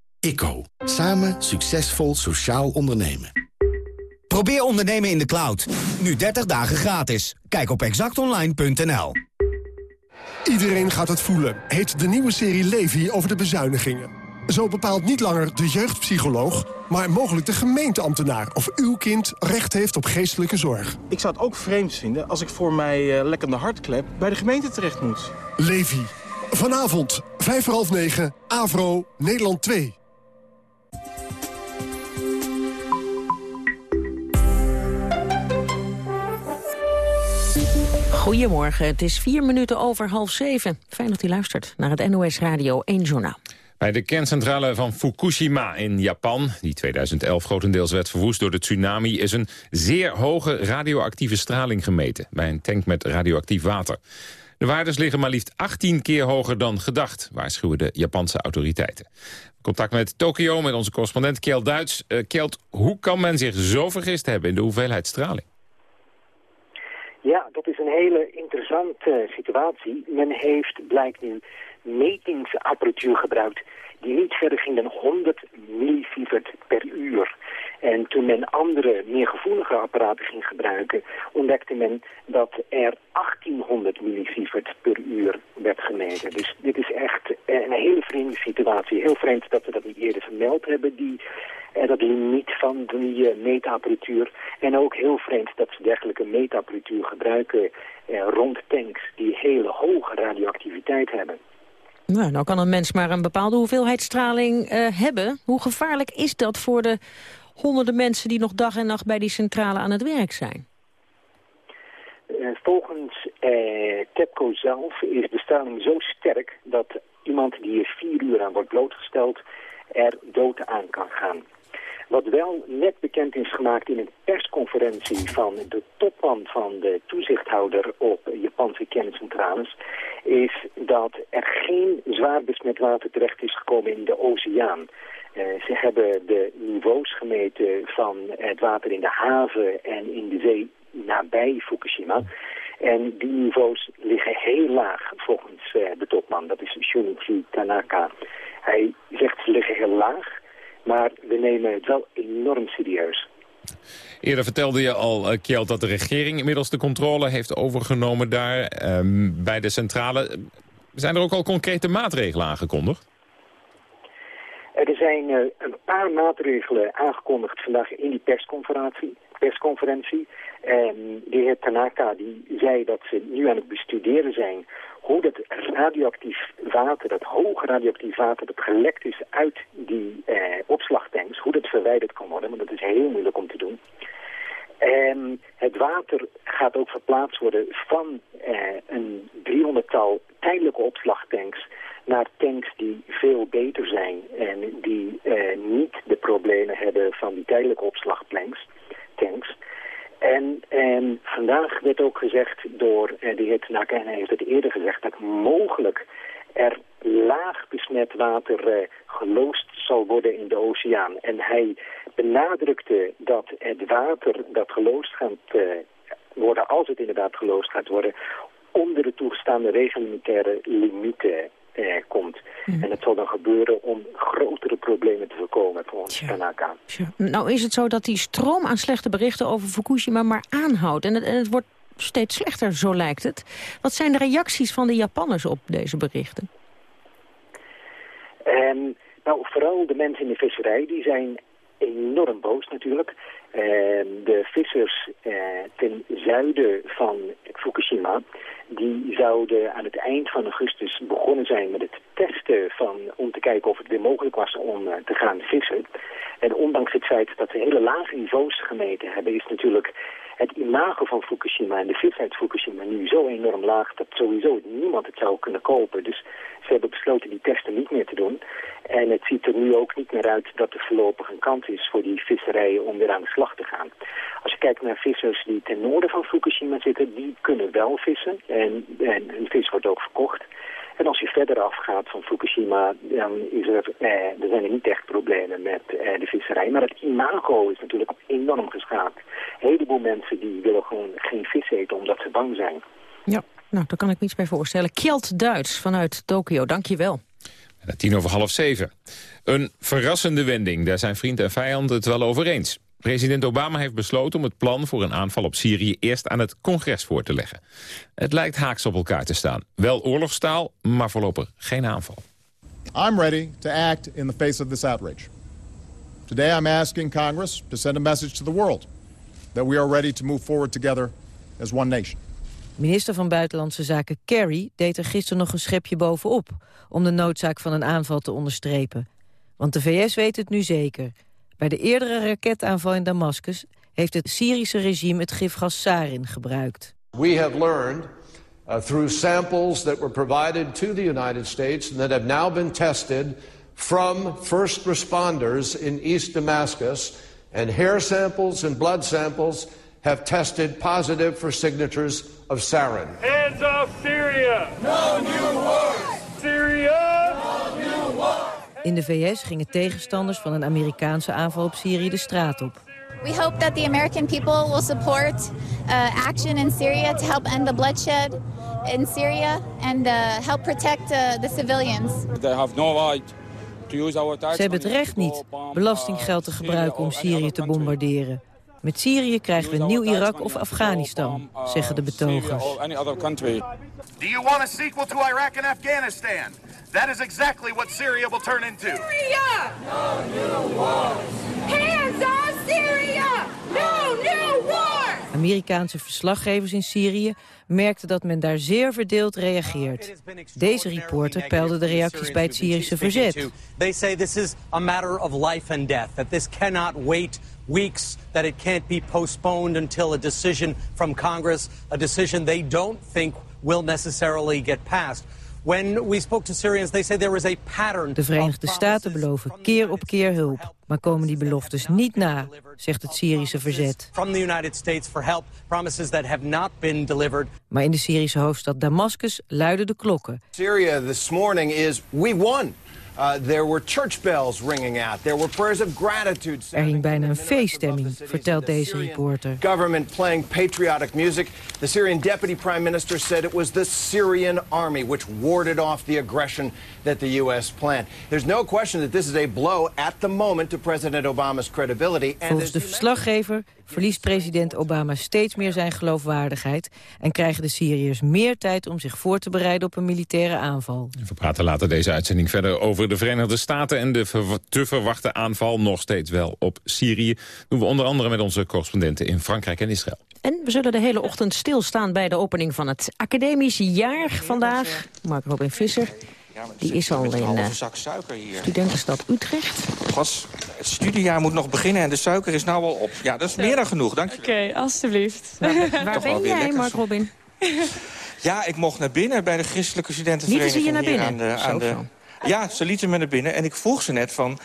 ICO. Samen succesvol sociaal ondernemen. Probeer ondernemen in de cloud. Nu 30 dagen gratis. Kijk op exactonline.nl. Iedereen gaat het voelen. Heet de nieuwe serie Levi over de bezuinigingen. Zo bepaalt niet langer de jeugdpsycholoog, maar mogelijk de gemeenteambtenaar... of uw kind recht heeft op geestelijke zorg. Ik zou het ook vreemd vinden als ik voor mij uh, lekkende hartklep... bij de gemeente terecht moet. Levi. Vanavond, vijf voor half negen, Avro, Nederland 2. Goedemorgen, het is vier minuten over half zeven. Fijn dat u luistert naar het NOS Radio 1 Journaal. Bij de kerncentrale van Fukushima in Japan, die 2011 grotendeels werd verwoest door de tsunami, is een zeer hoge radioactieve straling gemeten bij een tank met radioactief water. De waardes liggen maar liefst 18 keer hoger dan gedacht, waarschuwen de Japanse autoriteiten. Contact met Tokio met onze correspondent Kjeld Duits. Uh, hoe kan men zich zo vergist hebben in de hoeveelheid straling? Ja, dat is een hele interessante situatie. Men heeft, blijkt nu, metingsapparatuur gebruikt die niet verder ging dan 100 millisievert per uur. En toen men andere, meer gevoelige apparaten ging gebruiken, ontdekte men dat er 1800 millisievert per uur werd gemeten. Dus dit is echt een hele vreemde situatie. Heel vreemd dat we dat niet eerder vermeld hebben, die, eh, dat limiet van die uh, meetapparatuur. En ook heel vreemd dat ze dergelijke meetapparatuur gebruiken eh, rond tanks die hele hoge radioactiviteit hebben. Nou, nou kan een mens maar een bepaalde hoeveelheid straling hebben. Hoe gevaarlijk is dat voor de honderden mensen die nog dag en nacht bij die centrale aan het werk zijn? Uh, volgens uh, TEPCO zelf is de straling zo sterk dat iemand die er vier uur aan wordt blootgesteld er dood aan kan gaan. Wat wel net bekend is gemaakt in een persconferentie van de topman van de toezichthouder op Japanse kerncentrales, is dat er geen zwaar besmet water terecht is gekomen in de oceaan. Uh, ze hebben de niveaus gemeten van het water in de haven en in de zee nabij Fukushima. En die niveaus liggen heel laag volgens uh, de topman. Dat is Shunichi Tanaka. Hij zegt ze liggen heel laag. Maar we nemen het wel enorm serieus. Eerder vertelde je al, uh, Kjeld, dat de regering inmiddels de controle heeft overgenomen daar um, bij de centrale. Zijn er ook al concrete maatregelen aangekondigd? Er zijn uh, een paar maatregelen aangekondigd vandaag in die persconferentie. persconferentie. En de heer Tanaka die zei dat ze nu aan het bestuderen zijn hoe dat radioactief water, dat hoge radioactief water dat gelekt is uit die eh, opslagtanks, hoe dat verwijderd kan worden, want dat is heel moeilijk om te doen. En het water gaat ook verplaatst worden van eh, een 300-tal tijdelijke opslagtanks naar tanks die veel beter zijn en die eh, niet de problemen hebben van die tijdelijke opslagtanks. Tanks. En, en vandaag werd ook gezegd door eh, de heer Tanaka, en hij heeft het eerder gezegd, dat mogelijk er laag besmet water eh, geloosd zal worden in de oceaan. En hij benadrukte dat het water dat geloosd gaat eh, worden, als het inderdaad geloosd gaat worden, onder de toegestaande reglementaire limieten eh, komt. En dat zal dan gebeuren om grotere problemen te voorkomen volgens Tja. Tanaka. Tja. Nou is het zo dat die stroom aan slechte berichten over Fukushima maar aanhoudt. En het, en het wordt steeds slechter, zo lijkt het. Wat zijn de reacties van de Japanners op deze berichten? En nou, vooral de mensen in de visserij, die zijn enorm boos natuurlijk. Ehm, de vissers eh, ten zuiden van Fukushima, die zouden aan het eind van augustus begonnen zijn met het testen van, om te kijken of het weer mogelijk was om eh, te gaan vissen. En ondanks het feit dat ze hele lage niveaus gemeten hebben, is natuurlijk het imago van Fukushima en de uit Fukushima nu zo enorm laag dat sowieso niemand het zou kunnen kopen. Dus ze hebben besloten die testen niet meer te doen. En het ziet er nu ook niet meer uit dat er voorlopig een kans is voor die visserijen om weer aan de slag te gaan. Als je kijkt naar vissers die ten noorden van Fukushima zitten, die kunnen wel vissen. En, en hun vis wordt ook verkocht. En als je verder afgaat van Fukushima, dan is er, eh, er zijn er niet echt problemen met eh, de visserij. Maar het imago is natuurlijk enorm geschaad. Een heleboel mensen die willen gewoon geen vis eten omdat ze bang zijn. Ja, nou, daar kan ik me iets bij voorstellen. Kjeld Duits vanuit Tokio, dank je wel. Bijna tien over half zeven. Een verrassende wending, daar zijn vriend en vijand het wel over eens. President Obama heeft besloten om het plan voor een aanval op Syrië eerst aan het congres voor te leggen. Het lijkt haaks op elkaar te staan. Wel oorlogstaal, maar voorlopig geen aanval. I'm ready to act in the face of this outrage. Today I'm asking Congress to send a message to the world that we are ready to move forward together as one nation. Minister van Buitenlandse Zaken Kerry deed er gisteren nog een schepje bovenop... om de noodzaak van een aanval te onderstrepen. Want de VS weet het nu zeker. Bij de eerdere raketaanval in Damascus... heeft het Syrische regime het gifgas sarin gebruikt. We have learned uh, through samples that were provided to the United States and that have now been tested from first responders in East Damascus, and hair samples and blood samples have tested positive for signatures of sarin. Hands off Syria! No new wars! Syria! In de VS gingen tegenstanders van een Amerikaanse aanval op Syrië de straat op. We hope that the American people will support uh, action in Syria to help end the bloodshed in Syria and uh, help protect uh, the civilians. They have no right to use our tax Ze hebben het recht niet belastinggeld te gebruiken om Syrië te bombarderen. Met Syrië krijgen we een nieuw Irak of Afghanistan, zeggen de betogers. Do you want a sequel to Iraq and Afghanistan? That is exactly what Syria will turn into. Syria! No new wars! Hands off Syria! No new wars! Amerikaanse verslaggevers in Syrië merkten dat men daar zeer verdeeld reageert. Deze reporter peilde de reacties bij het Syrische verzet. They say this is a matter of life and death, that this cannot wait weeks, that it can't be postponed until a decision from Congress, a decision they don't think will necessarily get passed. When we spoke to Syrians, they say there is a pattern. De Verenigde Staten beloven keer op keer hulp, maar komen die beloftes niet na, zegt het Syrische verzet. From the United States for help, promises that have not been delivered. Maar in de Syrische hoofdstad Damascus luiden de klokken. Syria this morning is we won. Uh, there were church bells ringing out. There were prayers of gratitude. Er hing bijna een feeststemming, vertelt deze reporter. Government playing patriotic music. The Syrian deputy prime minister said it was the Syrian army which warded off the aggression that the U.S. planned. There's no question that this is a blow at the moment to President Obama's credibility. And Volgens de verslaggever verliest president Obama steeds meer zijn geloofwaardigheid... en krijgen de Syriërs meer tijd om zich voor te bereiden op een militaire aanval. We praten later deze uitzending verder over de Verenigde Staten... en de te verwachte aanval nog steeds wel op Syrië. doen we onder andere met onze correspondenten in Frankrijk en Israël. En we zullen de hele ochtend stilstaan bij de opening van het academisch jaar vandaag. Mark Robin Visser. Die is al in een halve eh, zak suiker hier. studentenstad Utrecht. Gas, het studiejaar moet nog beginnen en de suiker is nou al op. Ja, dat is meer dan genoeg, dank je. Oké, alstublieft. Waar ben jij, Mark. Robin? Ja, ik mocht naar binnen bij de christelijke studentenvereniging. Lieten ze je naar binnen? Aan de, aan Zo, de... Ja, ze lieten me naar binnen en ik vroeg ze net van...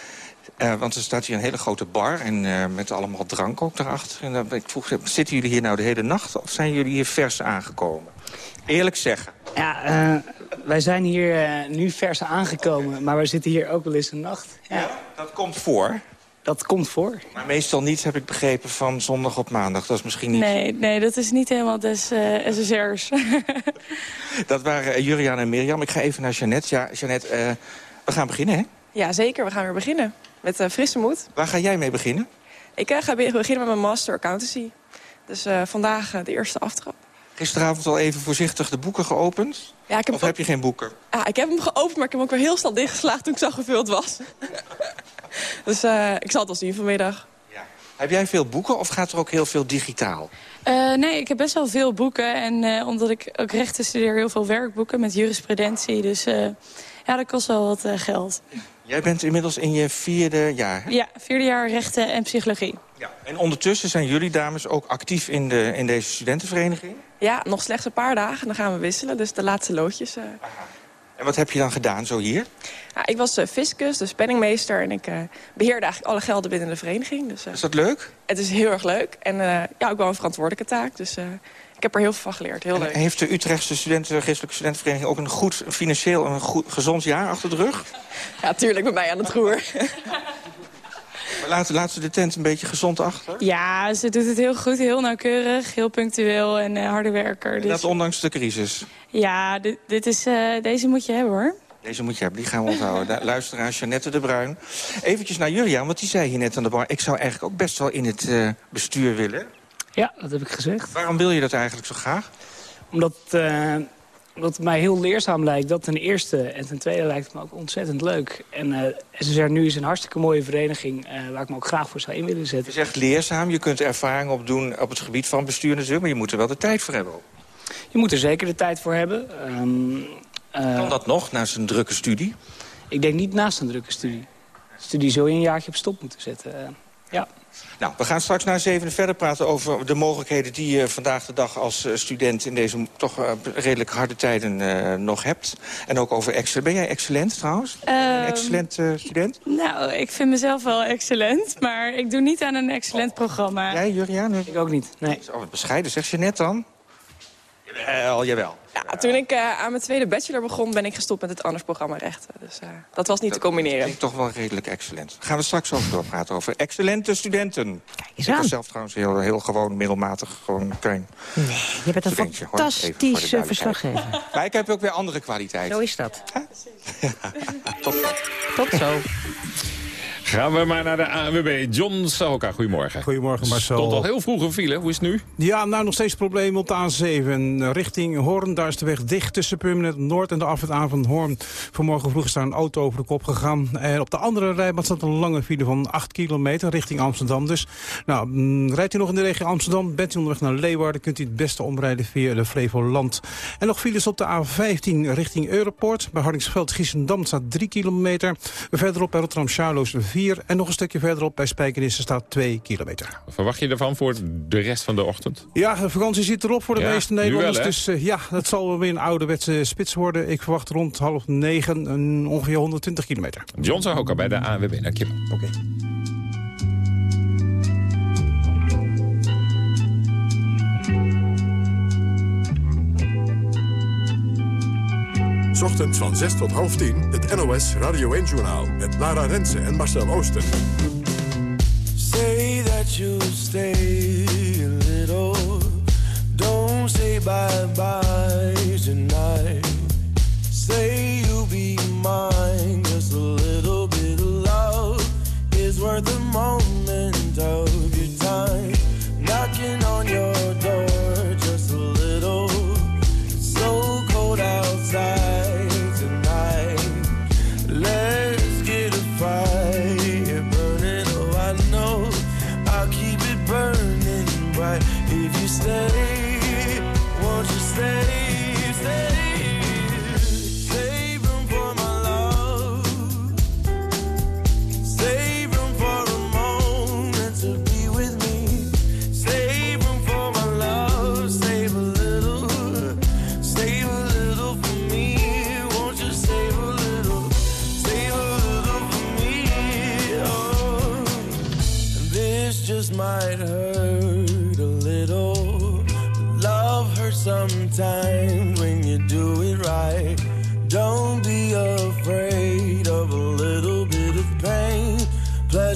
eh, want er staat hier een hele grote bar en eh, met allemaal drank ook daarachter. En dan, ik vroeg ze, zitten jullie hier nou de hele nacht of zijn jullie hier vers aangekomen? Eerlijk zeggen. Ja, eh, wij zijn hier eh, nu vers aangekomen, maar we zitten hier ook wel eens een nacht. Ja, Dat komt voor. dat komt voor. Maar meestal niet, heb ik begrepen, van zondag op maandag. Dat is misschien niet... Nee, nee, dat is niet helemaal des eh SSR's. (laughs) Dat waren eh, Juriaan en Mirjam. Ik ga even naar Jeannette. Ja, Jeannette, eh, we gaan beginnen, hè? Ja, zeker. We gaan weer beginnen. Met eh, frisse moed. Waar ga jij mee beginnen? Ik eh, ga be- beginnen met mijn master accountancy. Dus eh, vandaag de eerste aftrap. Gisteravond al even voorzichtig de boeken geopend? Ja, ik heb Of heb je geen boeken? Ja, ik heb hem geopend, maar ik heb hem ook weer heel snel dichtgeslagen toen ik zag hoeveel het was. (laughs) dus eh, ik zal het wel zien vanmiddag. Heb jij veel boeken of gaat er ook heel veel digitaal? Eh, nee, ik heb best wel veel boeken. En eh, omdat ik ook rechten studeer, heel veel werkboeken met jurisprudentie. Dus eh, ja, dat kost wel wat geld. Jij bent inmiddels in je vierde jaar. hè? Ja, vierde jaar rechten en psychologie. En ondertussen zijn jullie dames ook actief in, de, in deze studentenvereniging? Ja, nog slechts een paar dagen, dan gaan we wisselen. Dus de laatste loodjes. eh. En wat heb je dan gedaan zo hier? Ja, ik was eh, fiscus, dus penningmeester. En ik eh, beheerde eigenlijk alle gelden binnen de vereniging. Dus, Is dat leuk? Het is heel erg leuk. En ja, ook wel een verantwoordelijke taak. Dus ik heb er heel veel van geleerd. Heel leuk. Heeft de Utrechtse studenten, christelijke studentenvereniging ook een goed financieel een goed, gezond jaar achter de rug? Ja, tuurlijk bij mij aan het roer. (laughs) Laten, laten ze de tent een beetje gezond achter. Ja, ze doet het heel goed, heel nauwkeurig, heel punctueel en eh, harde werker. En Dus dat ondanks de crisis. ja, dit, dit is, eh, deze moet je hebben hoor. Deze moet je hebben, die gaan we onthouden. Luisteraar Jeannette de Bruin. Eventjes naar Juriaan, want die zei hier net aan de bar... ik zou eigenlijk ook best wel in het eh, bestuur willen. Ja, dat heb ik gezegd. Waarom wil je dat eigenlijk zo graag? Omdat, het mij heel leerzaam lijkt, dat ten eerste. En ten tweede lijkt het me ook ontzettend leuk. En eh SSR Nu is een hartstikke mooie vereniging... eh, waar ik me ook graag voor zou in willen zetten. Je zegt leerzaam, je kunt ervaring opdoen op het gebied van bestuur natuurlijk... maar je moet er wel de tijd voor hebben. Je moet er zeker de tijd voor hebben. Ehm, eh, Kan dat nog, naast een drukke studie? Ik denk niet naast een drukke studie. Studie zul je een jaartje op stop moeten zetten. ja. Nou, we gaan straks na zeven verder praten over de mogelijkheden... die je vandaag de dag als eh, student in deze toch eh, redelijk harde tijden eh, nog hebt. En ook over excellent. Ben jij excellent trouwens? een Ehm, excellent eh, student? Nou, ik vind mezelf wel excellent, maar ik doe niet aan een excellent programma. Jij, Juriaan? Ik ook niet, nee. Oh, bescheiden, zeg je net dan? Jawel, jawel. Ja, toen ik eh, aan mijn tweede bachelor begon, ben ik gestopt met het anders programma rechten. Dus eh, dat was niet te combineren. Klinkt toch wel redelijk excellent. Gaan we straks ook doorpraten over excellente studenten. eens ik aan. was zelf trouwens heel, heel gewoon middelmatig, gewoon klein Nee, je bent een fantastische verslaggever. Maar ik heb ook weer andere kwaliteiten. Zo is dat. (laughs) Tot Tot zo. Gaan we maar naar de ANWB. John Sahoka, goedemorgen. Goedemorgen Marcel. Stond al heel vroeg een file. Hoe is het nu? Ja, nou nog steeds problemen op de A7 richting Hoorn. Daar is de weg dicht tussen Permanent Noord en de afrit aan van Hoorn. Vanmorgen vroeg is daar een auto over de kop gegaan. En op de andere rijbaan staat een lange file van 8 kilometer richting Amsterdam. Dus nou, mm, rijdt u nog in de regio Amsterdam, bent u onderweg naar Leeuwarden... kunt u het beste omrijden via de Flevoland. En nog files op de A15 richting Europoort. Bij Hardingsveld-Giessendam staat 3 kilometer. Verderop bij Rotterdam-Charloes 4. En nog een stukje verderop bij Spijkenisse staat 2 kilometer. Wat verwacht je ervan voor de rest van de ochtend? Ja, de vakantie zit erop voor de Ja, meeste Nederlanders. wel, dus eh, ja, dat zal weer een ouderwetse spits worden. Ik verwacht rond half negen een ongeveer 120 kilometer. John Sahoka bij de ANWB. Dankjewel. Oké. 's ochtends van 6 tot half 10 het NOS Radio 1-journaal met Lara Rensen en Marcel Oosten. Say that you'll stay a little. Don't say bye bye tonight. Say you'll be mine. Just a little bit of love is worth a moment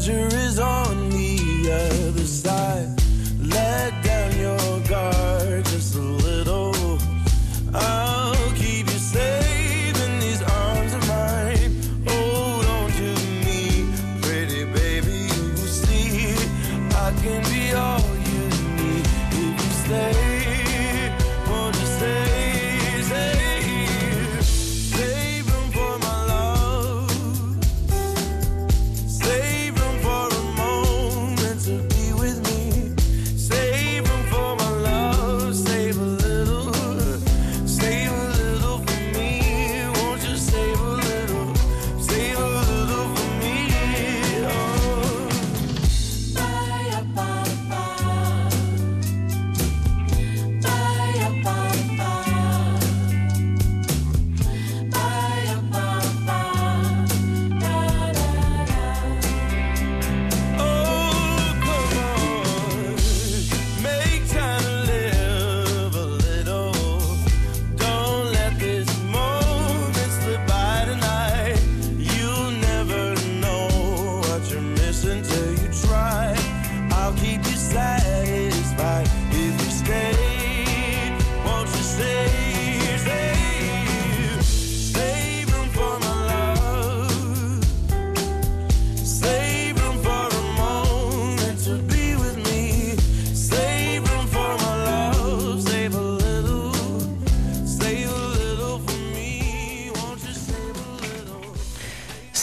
Pleasure is on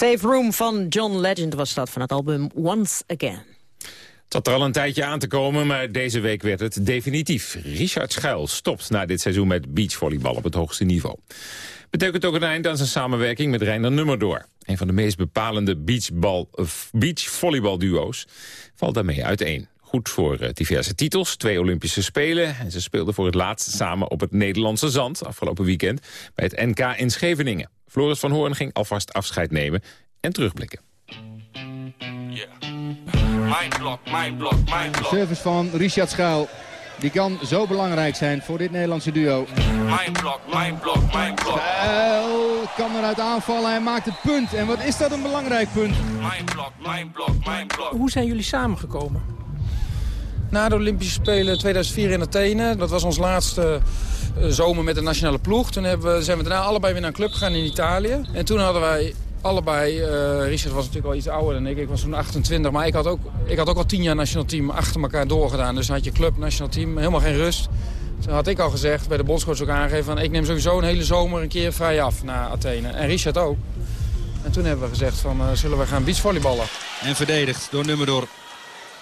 Save Room van John Legend was dat van het album Once Again. Het zat er al een tijdje aan te komen, maar deze week werd het definitief. Richard Schuil stopt na dit seizoen met beachvolleybal op het hoogste niveau. Betekent ook een eind aan zijn samenwerking met Reiner Nummerdoor. Een van de meest bepalende beachvolleybalduo's valt daarmee uiteen. Goed voor eh, diverse titels, twee Olympische Spelen. En ze speelden voor het laatst samen op het Nederlandse zand... afgelopen weekend bij het NK in Scheveningen. Floris van Hoorn ging alvast afscheid nemen en terugblikken. Mijn blok, mijn blok, mijn blok. Service van Richard Schuil. Die kan zo belangrijk zijn voor dit Nederlandse duo. Mijn blok, mijn blok, mijn blok. Schuil kan eruit aanvallen. Hij maakt het punt. En wat is dat een belangrijk punt? Mijn blok, mijn blok, mijn blok. Hoe zijn jullie samengekomen? Na de Olympische Spelen 2004 in Athene, dat was ons laatste zomer met de nationale ploeg. Toen hebben we, zijn we daarna allebei weer naar een club gegaan in Italië. En toen hadden wij allebei, eh, Richard was natuurlijk al iets ouder dan ik, ik was toen 28. Maar ik had ook, ik had ook al tien jaar nationaal team achter elkaar doorgedaan. Dus had je club, nationaal team, helemaal geen rust. Toen had ik al gezegd, bij de bondscoach ook aangegeven... van ik neem sowieso een hele zomer een keer vrij af naar Athene. En Richard ook. En toen hebben we gezegd van, eh, zullen we gaan beachvolleyballen. En verdedigd door Nummerdoor.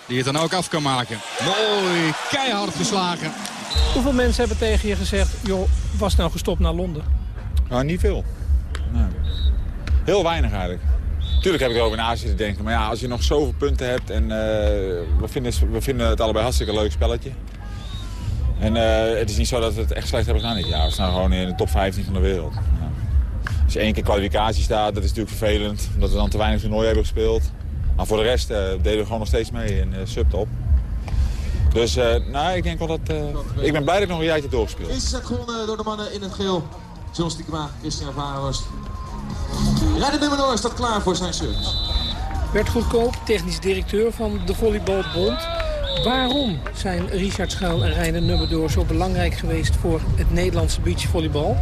Die het dan ook af kan maken. Mooi, keihard geslagen. Hoeveel mensen hebben tegen je gezegd, joh, was nou gestopt naar Londen? Nou, niet veel. Nee. Heel weinig eigenlijk. Tuurlijk heb ik erover na zitten denken. Maar ja, als je nog zoveel punten hebt en uh, we, vinden, we vinden het allebei hartstikke leuk spelletje. En uh, het is niet zo dat we het echt slecht hebben gedaan jaar. We staan gewoon in de top 15 van de wereld. Ja. Als je één keer kwalificatie staat, dat is natuurlijk vervelend. Omdat we dan te weinig toernooi hebben gespeeld. Maar voor de rest uh, deden we gewoon nog steeds mee in subtop. Dus nou, ik denk wel dat... ik ben blij dat ik nog een jaartje doorgespeeld. Eerste set gewonnen door de mannen in het geel. John Stiekema, Christian Varenhorst. Rijder Nummer staat klaar voor zijn service. Bert Goedkoop, technisch directeur van de Volleybalbond. Waarom zijn Richard Schuil en Reiner Nummerdoor zo belangrijk geweest voor het Nederlandse beachvolleybal?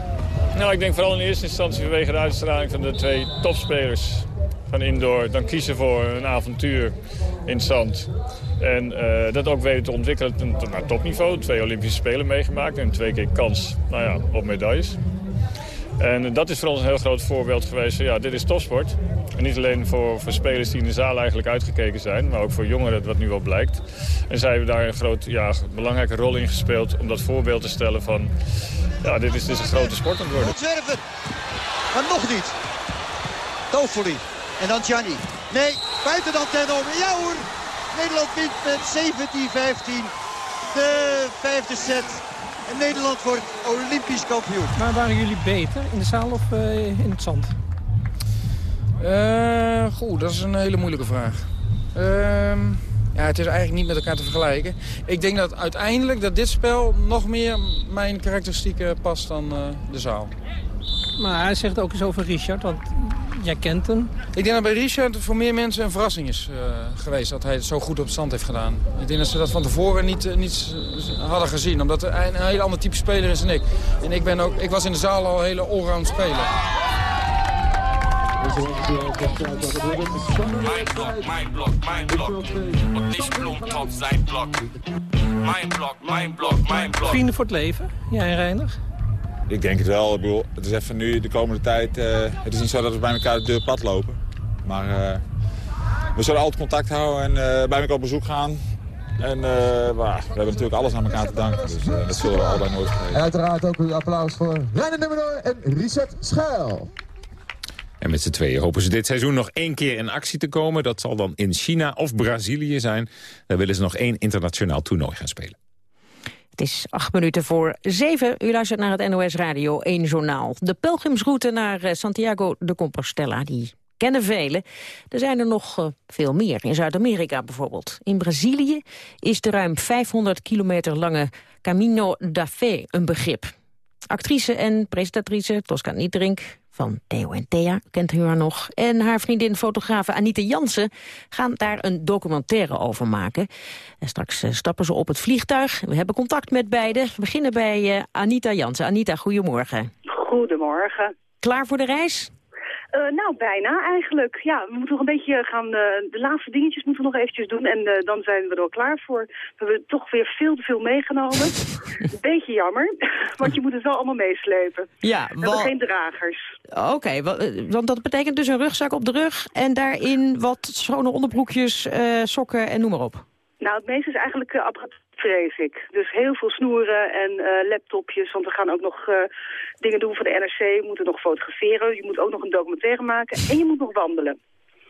Nou, ik denk vooral in eerste instantie vanwege de uitstraling van de twee topspelers van indoor. Dan kiezen voor een avontuur in het zand. En uh, dat ook weten te ontwikkelen naar topniveau. Twee Olympische Spelen meegemaakt en twee keer kans nou ja, op medailles. En dat is voor ons een heel groot voorbeeld geweest. Ja, dit is topsport. En niet alleen voor, voor spelers die in de zaal eigenlijk uitgekeken zijn... maar ook voor jongeren, wat nu wel blijkt. En zij hebben daar een groot, ja, belangrijke rol in gespeeld... om dat voorbeeld te stellen van... ja, dit is, is een grote sport aan het worden. Maar nog niet. Toffoli. En dan Gianni. Nee, buiten dan ten over. Ja hoor, Nederland wint met 17-15. De vijfde set. En Nederland wordt olympisch kampioen. Maar waren jullie beter in de zaal of uh, in het zand? Uh, goed, dat is een hele moeilijke vraag. Uh, Ja, het is eigenlijk niet met elkaar te vergelijken. Ik denk dat uiteindelijk dat dit spel nog meer mijn karakteristieken past dan uh, de zaal. Maar hij zegt ook eens over Richard, want jij kent hem. Ik denk dat bij Richard voor meer mensen een verrassing is uh, geweest... dat hij het zo goed op stand heeft gedaan. Ik denk dat ze dat van tevoren niet, uh, niet hadden gezien. Omdat hij een heel ander type speler is dan ik. En ik, ben ook, ik was in de zaal al een hele allround speler. Mijn blok, mijn blok, mijn blok. Op die bloemt op zijn blok. Mijn blok, mijn blok, mijn blok. Vrienden voor het leven, jij en Reinig? Ik denk het wel. Ik bedoel, het is even nu, de komende tijd... Uh, het is niet zo dat we bij elkaar de deur pad lopen. Maar uh, we zullen altijd contact houden en uh, bij elkaar op bezoek gaan. En we hebben natuurlijk alles aan elkaar te danken. Dus dat zullen we allebei nooit vergeten. En uiteraard ook uw applaus voor Reiner Nummer en Richard Schuil. En met z'n tweeën hopen ze dit seizoen nog één keer in actie te komen. Dat zal dan in China of Brazilië zijn. Daar willen ze nog één internationaal toernooi gaan spelen. Het is acht minuten voor zeven. U luistert naar het NOS Radio 1 Journaal. De pelgrimsroute naar eh, Santiago de Compostela, die kennen velen. Er zijn er nog uh, veel meer, in Zuid-Amerika bijvoorbeeld. In Brazilië is de ruim 500 kilometer lange Camino da Fé een begrip. Actrice en presentatrice Tosca Niedrink van Theo en Thea, kent u haar nog. En haar vriendin fotografe Anita Jansen gaan daar een documentaire over maken. En straks eh, stappen ze op het vliegtuig. We hebben contact met beiden. We beginnen bij uh, Anita Jansen. Anita, goedemorgen. Goedemorgen. Klaar voor de reis? Uh, nou, bijna eigenlijk. Ja, we moeten nog een beetje gaan... Uh, de laatste dingetjes moeten we nog eventjes doen en uh, dan zijn we er al klaar voor. We hebben toch weer veel te veel meegenomen. een (laughs) beetje jammer, want je moet het wel allemaal meeslepen. Ja, we hebben geen dragers. Oké, okay, want dat betekent dus een rugzak op de rug... en daarin wat schone onderbroekjes, sokken en noem maar op. Nou, het meeste is eigenlijk apparatuur vrees ik. Dus heel veel snoeren en uh, laptopjes, want we gaan ook nog uh, dingen doen voor de NRC. We moeten nog fotograferen, je moet ook nog een documentaire maken en je moet nog wandelen.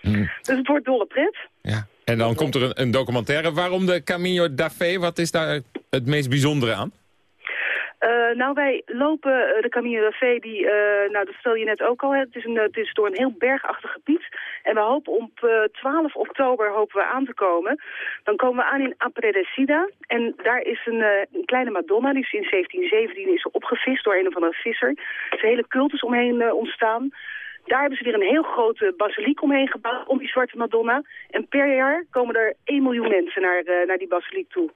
Mm. Dus het wordt dolle pret. Ja. En dan komt er een, een documentaire. Waarom de Camino da Fe? Wat is daar het meest bijzondere aan? Uh, nou, wij lopen uh, de Camino da Fe, die, uh, nou, dat stel je net ook al, hè. Het, is een, het is door een heel bergachtig gebied. En we hopen op 12 oktober hopen we aan te komen. Dan komen we aan in Apredecida. En daar is een, een, kleine Madonna, die in 1717 is opgevist door een of andere visser. Er is een hele cultus omheen ontstaan. Daar hebben ze weer een heel grote basiliek omheen gebouwd, om die zwarte Madonna. En per jaar komen er 1 miljoen mensen naar, naar die basiliek toe.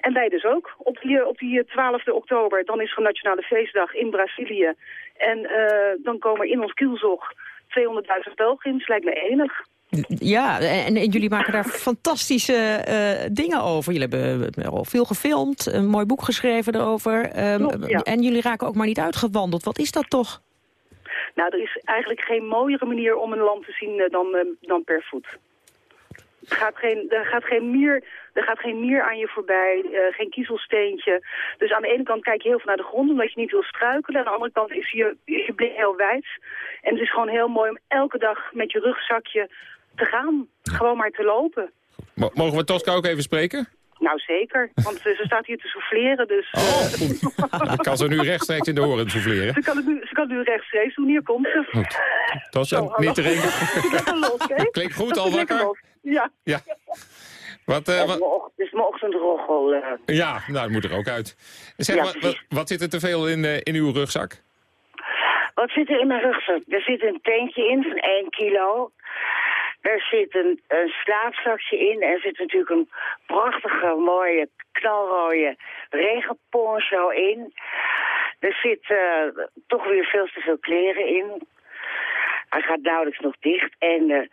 En wij dus ook. Op die, op die 12 oktober, dan is er een nationale feestdag in Brazilië. En uh, dan komen in ons kielzog 200.000 pelgrims, lijkt me enig. Ja, en, en, jullie maken daar fantastische uh, dingen over. Jullie hebben al veel gefilmd, een mooi boek geschreven erover. Um, ja. En jullie raken ook maar niet uitgewandeld. Wat is dat toch? Nou, er is eigenlijk geen mooiere manier om een land te zien dan, dan per voet. Er gaat geen, er gaat geen mier er gaat geen mier aan je voorbij, uh, geen kiezelsteentje. Dus aan de ene kant kijk je heel veel naar de grond omdat je niet wil struikelen. Aan de andere kant is je, je blik heel wijd. En het is gewoon heel mooi om elke dag met je rugzakje te gaan. Gewoon maar te lopen. Mogen we Tosca ook even spreken? Nou, zeker. Want ze staat hier te souffleren, dus... Oh, ik kan ze nu rechtstreeks in de horen souffleren. Ze kan het nu, ze kan nu rechtstreeks doen. Hier komt ze. Goed. Tosca, oh, niet te. (laughs) Klinkt goed al wakker. Ja. ja. Wat, uh, wat... Het is mijn ochtendroggel. Uh... Ja, nou, dat moet er ook uit. Zeg, ja, wat, wat, wat, zit er te veel in, uh, in uw rugzak? Wat zit er in mijn rugzak? Er zit een tentje in van 1 kilo. Er zit een, een slaapzakje in. Er zit natuurlijk een prachtige, mooie, knalrode regenponcho in. Er zit toch weer veel te veel kleren in. Hij gaat nauwelijks nog dicht. En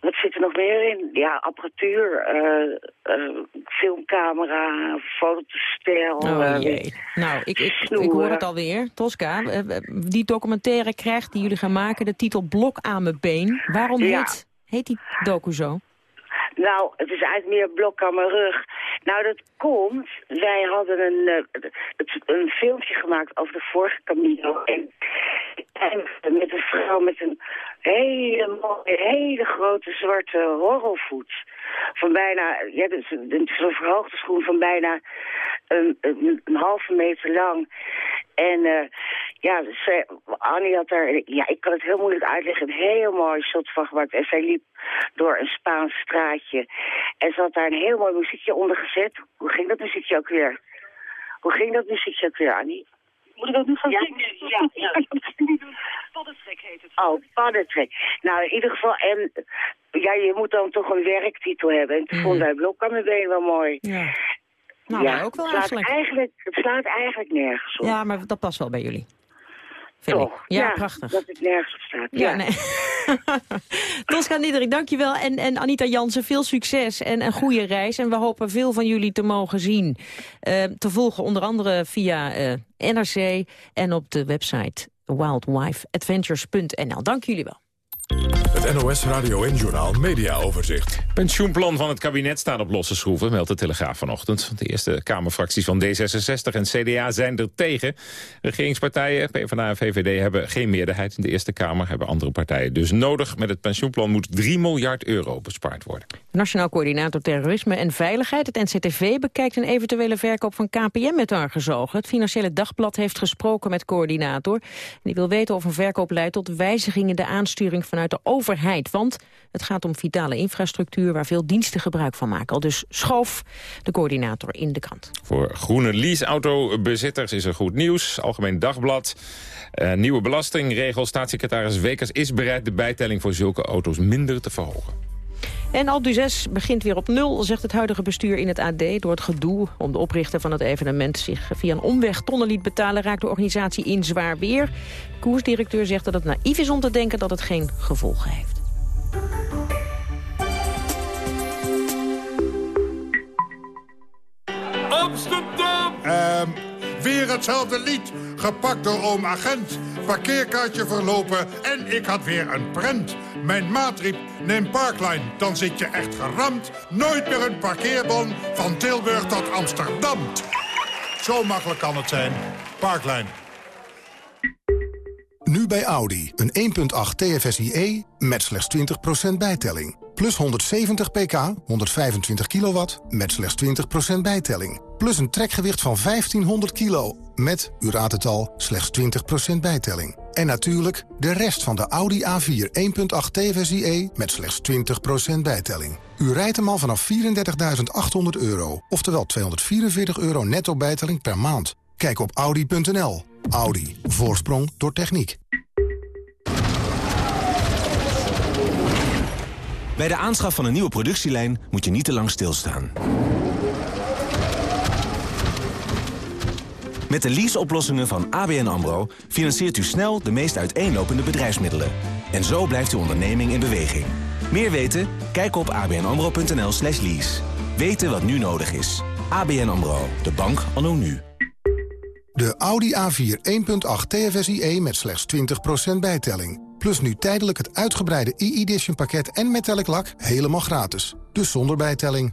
wat zit er nog meer in? Ja, apparatuur, uh, uh, filmcamera, fototoestel. Oh uh, jee. Nou, ik, ik, ik, hoor het alweer. Tosca, die documentaire krijgt die jullie gaan maken de titel Blok aan mijn been. Waarom ja. heet, heet die docu zo? Nou, het is eigenlijk meer blok aan mijn rug. Nou, dat komt. Wij hadden een, een filmpje gemaakt over de vorige Camino. En, en met een vrouw met een hele mooie, hele grote zwarte horrelvoet. Van bijna, ja, zo'n verhoogde schoen van bijna een, een, een, halve meter lang. En uh, Ja, Annie had er, ja, ik kan het heel moeilijk uitleggen, een heel mooi shot van gemaakt. En zij liep door een Spaans straatje. En ze had daar een heel mooi muziekje onder gezet. Hoe ging dat muziekje ook weer? Hoe ging dat muziekje ook weer, Annie? Moet ik dat nu gaan ja, zingen? Ja, ja. (laughs) Paddentrek heet het. Oh, paddentrek. Nou, in ieder geval, en ja, je moet dan toch een werktitel hebben. En toen vonden wij Blok aan mijn been wel mooi. Ja. Nou, ja, ook wel het eigenlijk. Het slaat eigenlijk nergens op. Ja, maar dat past wel bij jullie. Vind Toch? ik. Ja, prachtig. Dat het nergens op staat. Ja, nee. (laughs) Tosca Niederik, dankjewel. En, en Anita Jansen, veel succes en een goede reis. En we hopen veel van jullie te mogen zien. Eh, te volgen onder andere via eh, NRC en op de website wildwifeadventures.nl. Dank jullie wel. Het NOS Radio en Journaal Media Overzicht. Pensioenplan van het kabinet staat op losse schroeven, meldt de Telegraaf vanochtend. De eerste Kamerfracties van D66 en CDA zijn er tegen. Regeringspartijen, PvdA en VVD, hebben geen meerderheid in de Eerste Kamer. Hebben andere partijen dus nodig. Met het pensioenplan moet 3 miljard euro bespaard worden. Nationaal Coördinator Terrorisme en Veiligheid, het NCTV, bekijkt een eventuele verkoop van KPN met gezogen. Het Financiële Dagblad heeft gesproken met coördinator. En die wil weten of een verkoop leidt tot wijzigingen in de aansturing vanuit de overheid. Want het gaat om vitale infrastructuur waar veel diensten gebruik van maken. Al dus schoof de coördinator in de krant. Voor groene leaseautobezitters is er goed nieuws. Algemeen Dagblad. Eh, nieuwe belastingregel. Staatssecretaris Wekers is bereid de bijtelling voor zulke auto's minder te verhogen. En Alpe d'Huez begint weer op nul, zegt het huidige bestuur in het AD. Door het gedoe om de oprichter van het evenement zich via een omweg tonnen liet betalen... raakt de organisatie in zwaar weer. De koersdirecteur zegt dat het naïef is om te denken dat het geen gevolgen heeft. Amsterdam! Ehm, weer hetzelfde lied. Gepakt door oom agent. Parkeerkaartje verlopen en ik had weer een prent. Mijn maat riep, neem Parkline, dan zit je echt geramd. Nooit meer een parkeerbon van Tilburg tot Amsterdam. Zo makkelijk kan het zijn. Parkline. Nu bij Audi. Een 1.8 TFSIe met slechts 20% bijtelling. Plus 170 pk, 125 kilowatt, met slechts 20% bijtelling. Plus een trekgewicht van 1500 kilo. Met, u raadt het al, slechts 20% bijtelling. En natuurlijk de rest van de Audi A4 1.8 TFSIe met slechts 20% bijtelling. U rijdt hem al vanaf 34.800 euro. Oftewel 244 euro netto bijtelling per maand. Kijk op Audi.nl. Audi. Voorsprong door techniek. Bij de aanschaf van een nieuwe productielijn moet je niet te lang stilstaan. Met de leaseoplossingen van ABN AMRO financiert u snel de meest uiteenlopende bedrijfsmiddelen. En zo blijft uw onderneming in beweging. Meer weten? Kijk op abnamro.nl slash lease. Weten wat nu nodig is. ABN AMRO, de bank anno nu. De Audi A4 1.8 TFSIe met slechts 20% bijtelling. Plus nu tijdelijk het uitgebreide e-edition pakket en metallic lak helemaal gratis. Dus zonder bijtelling.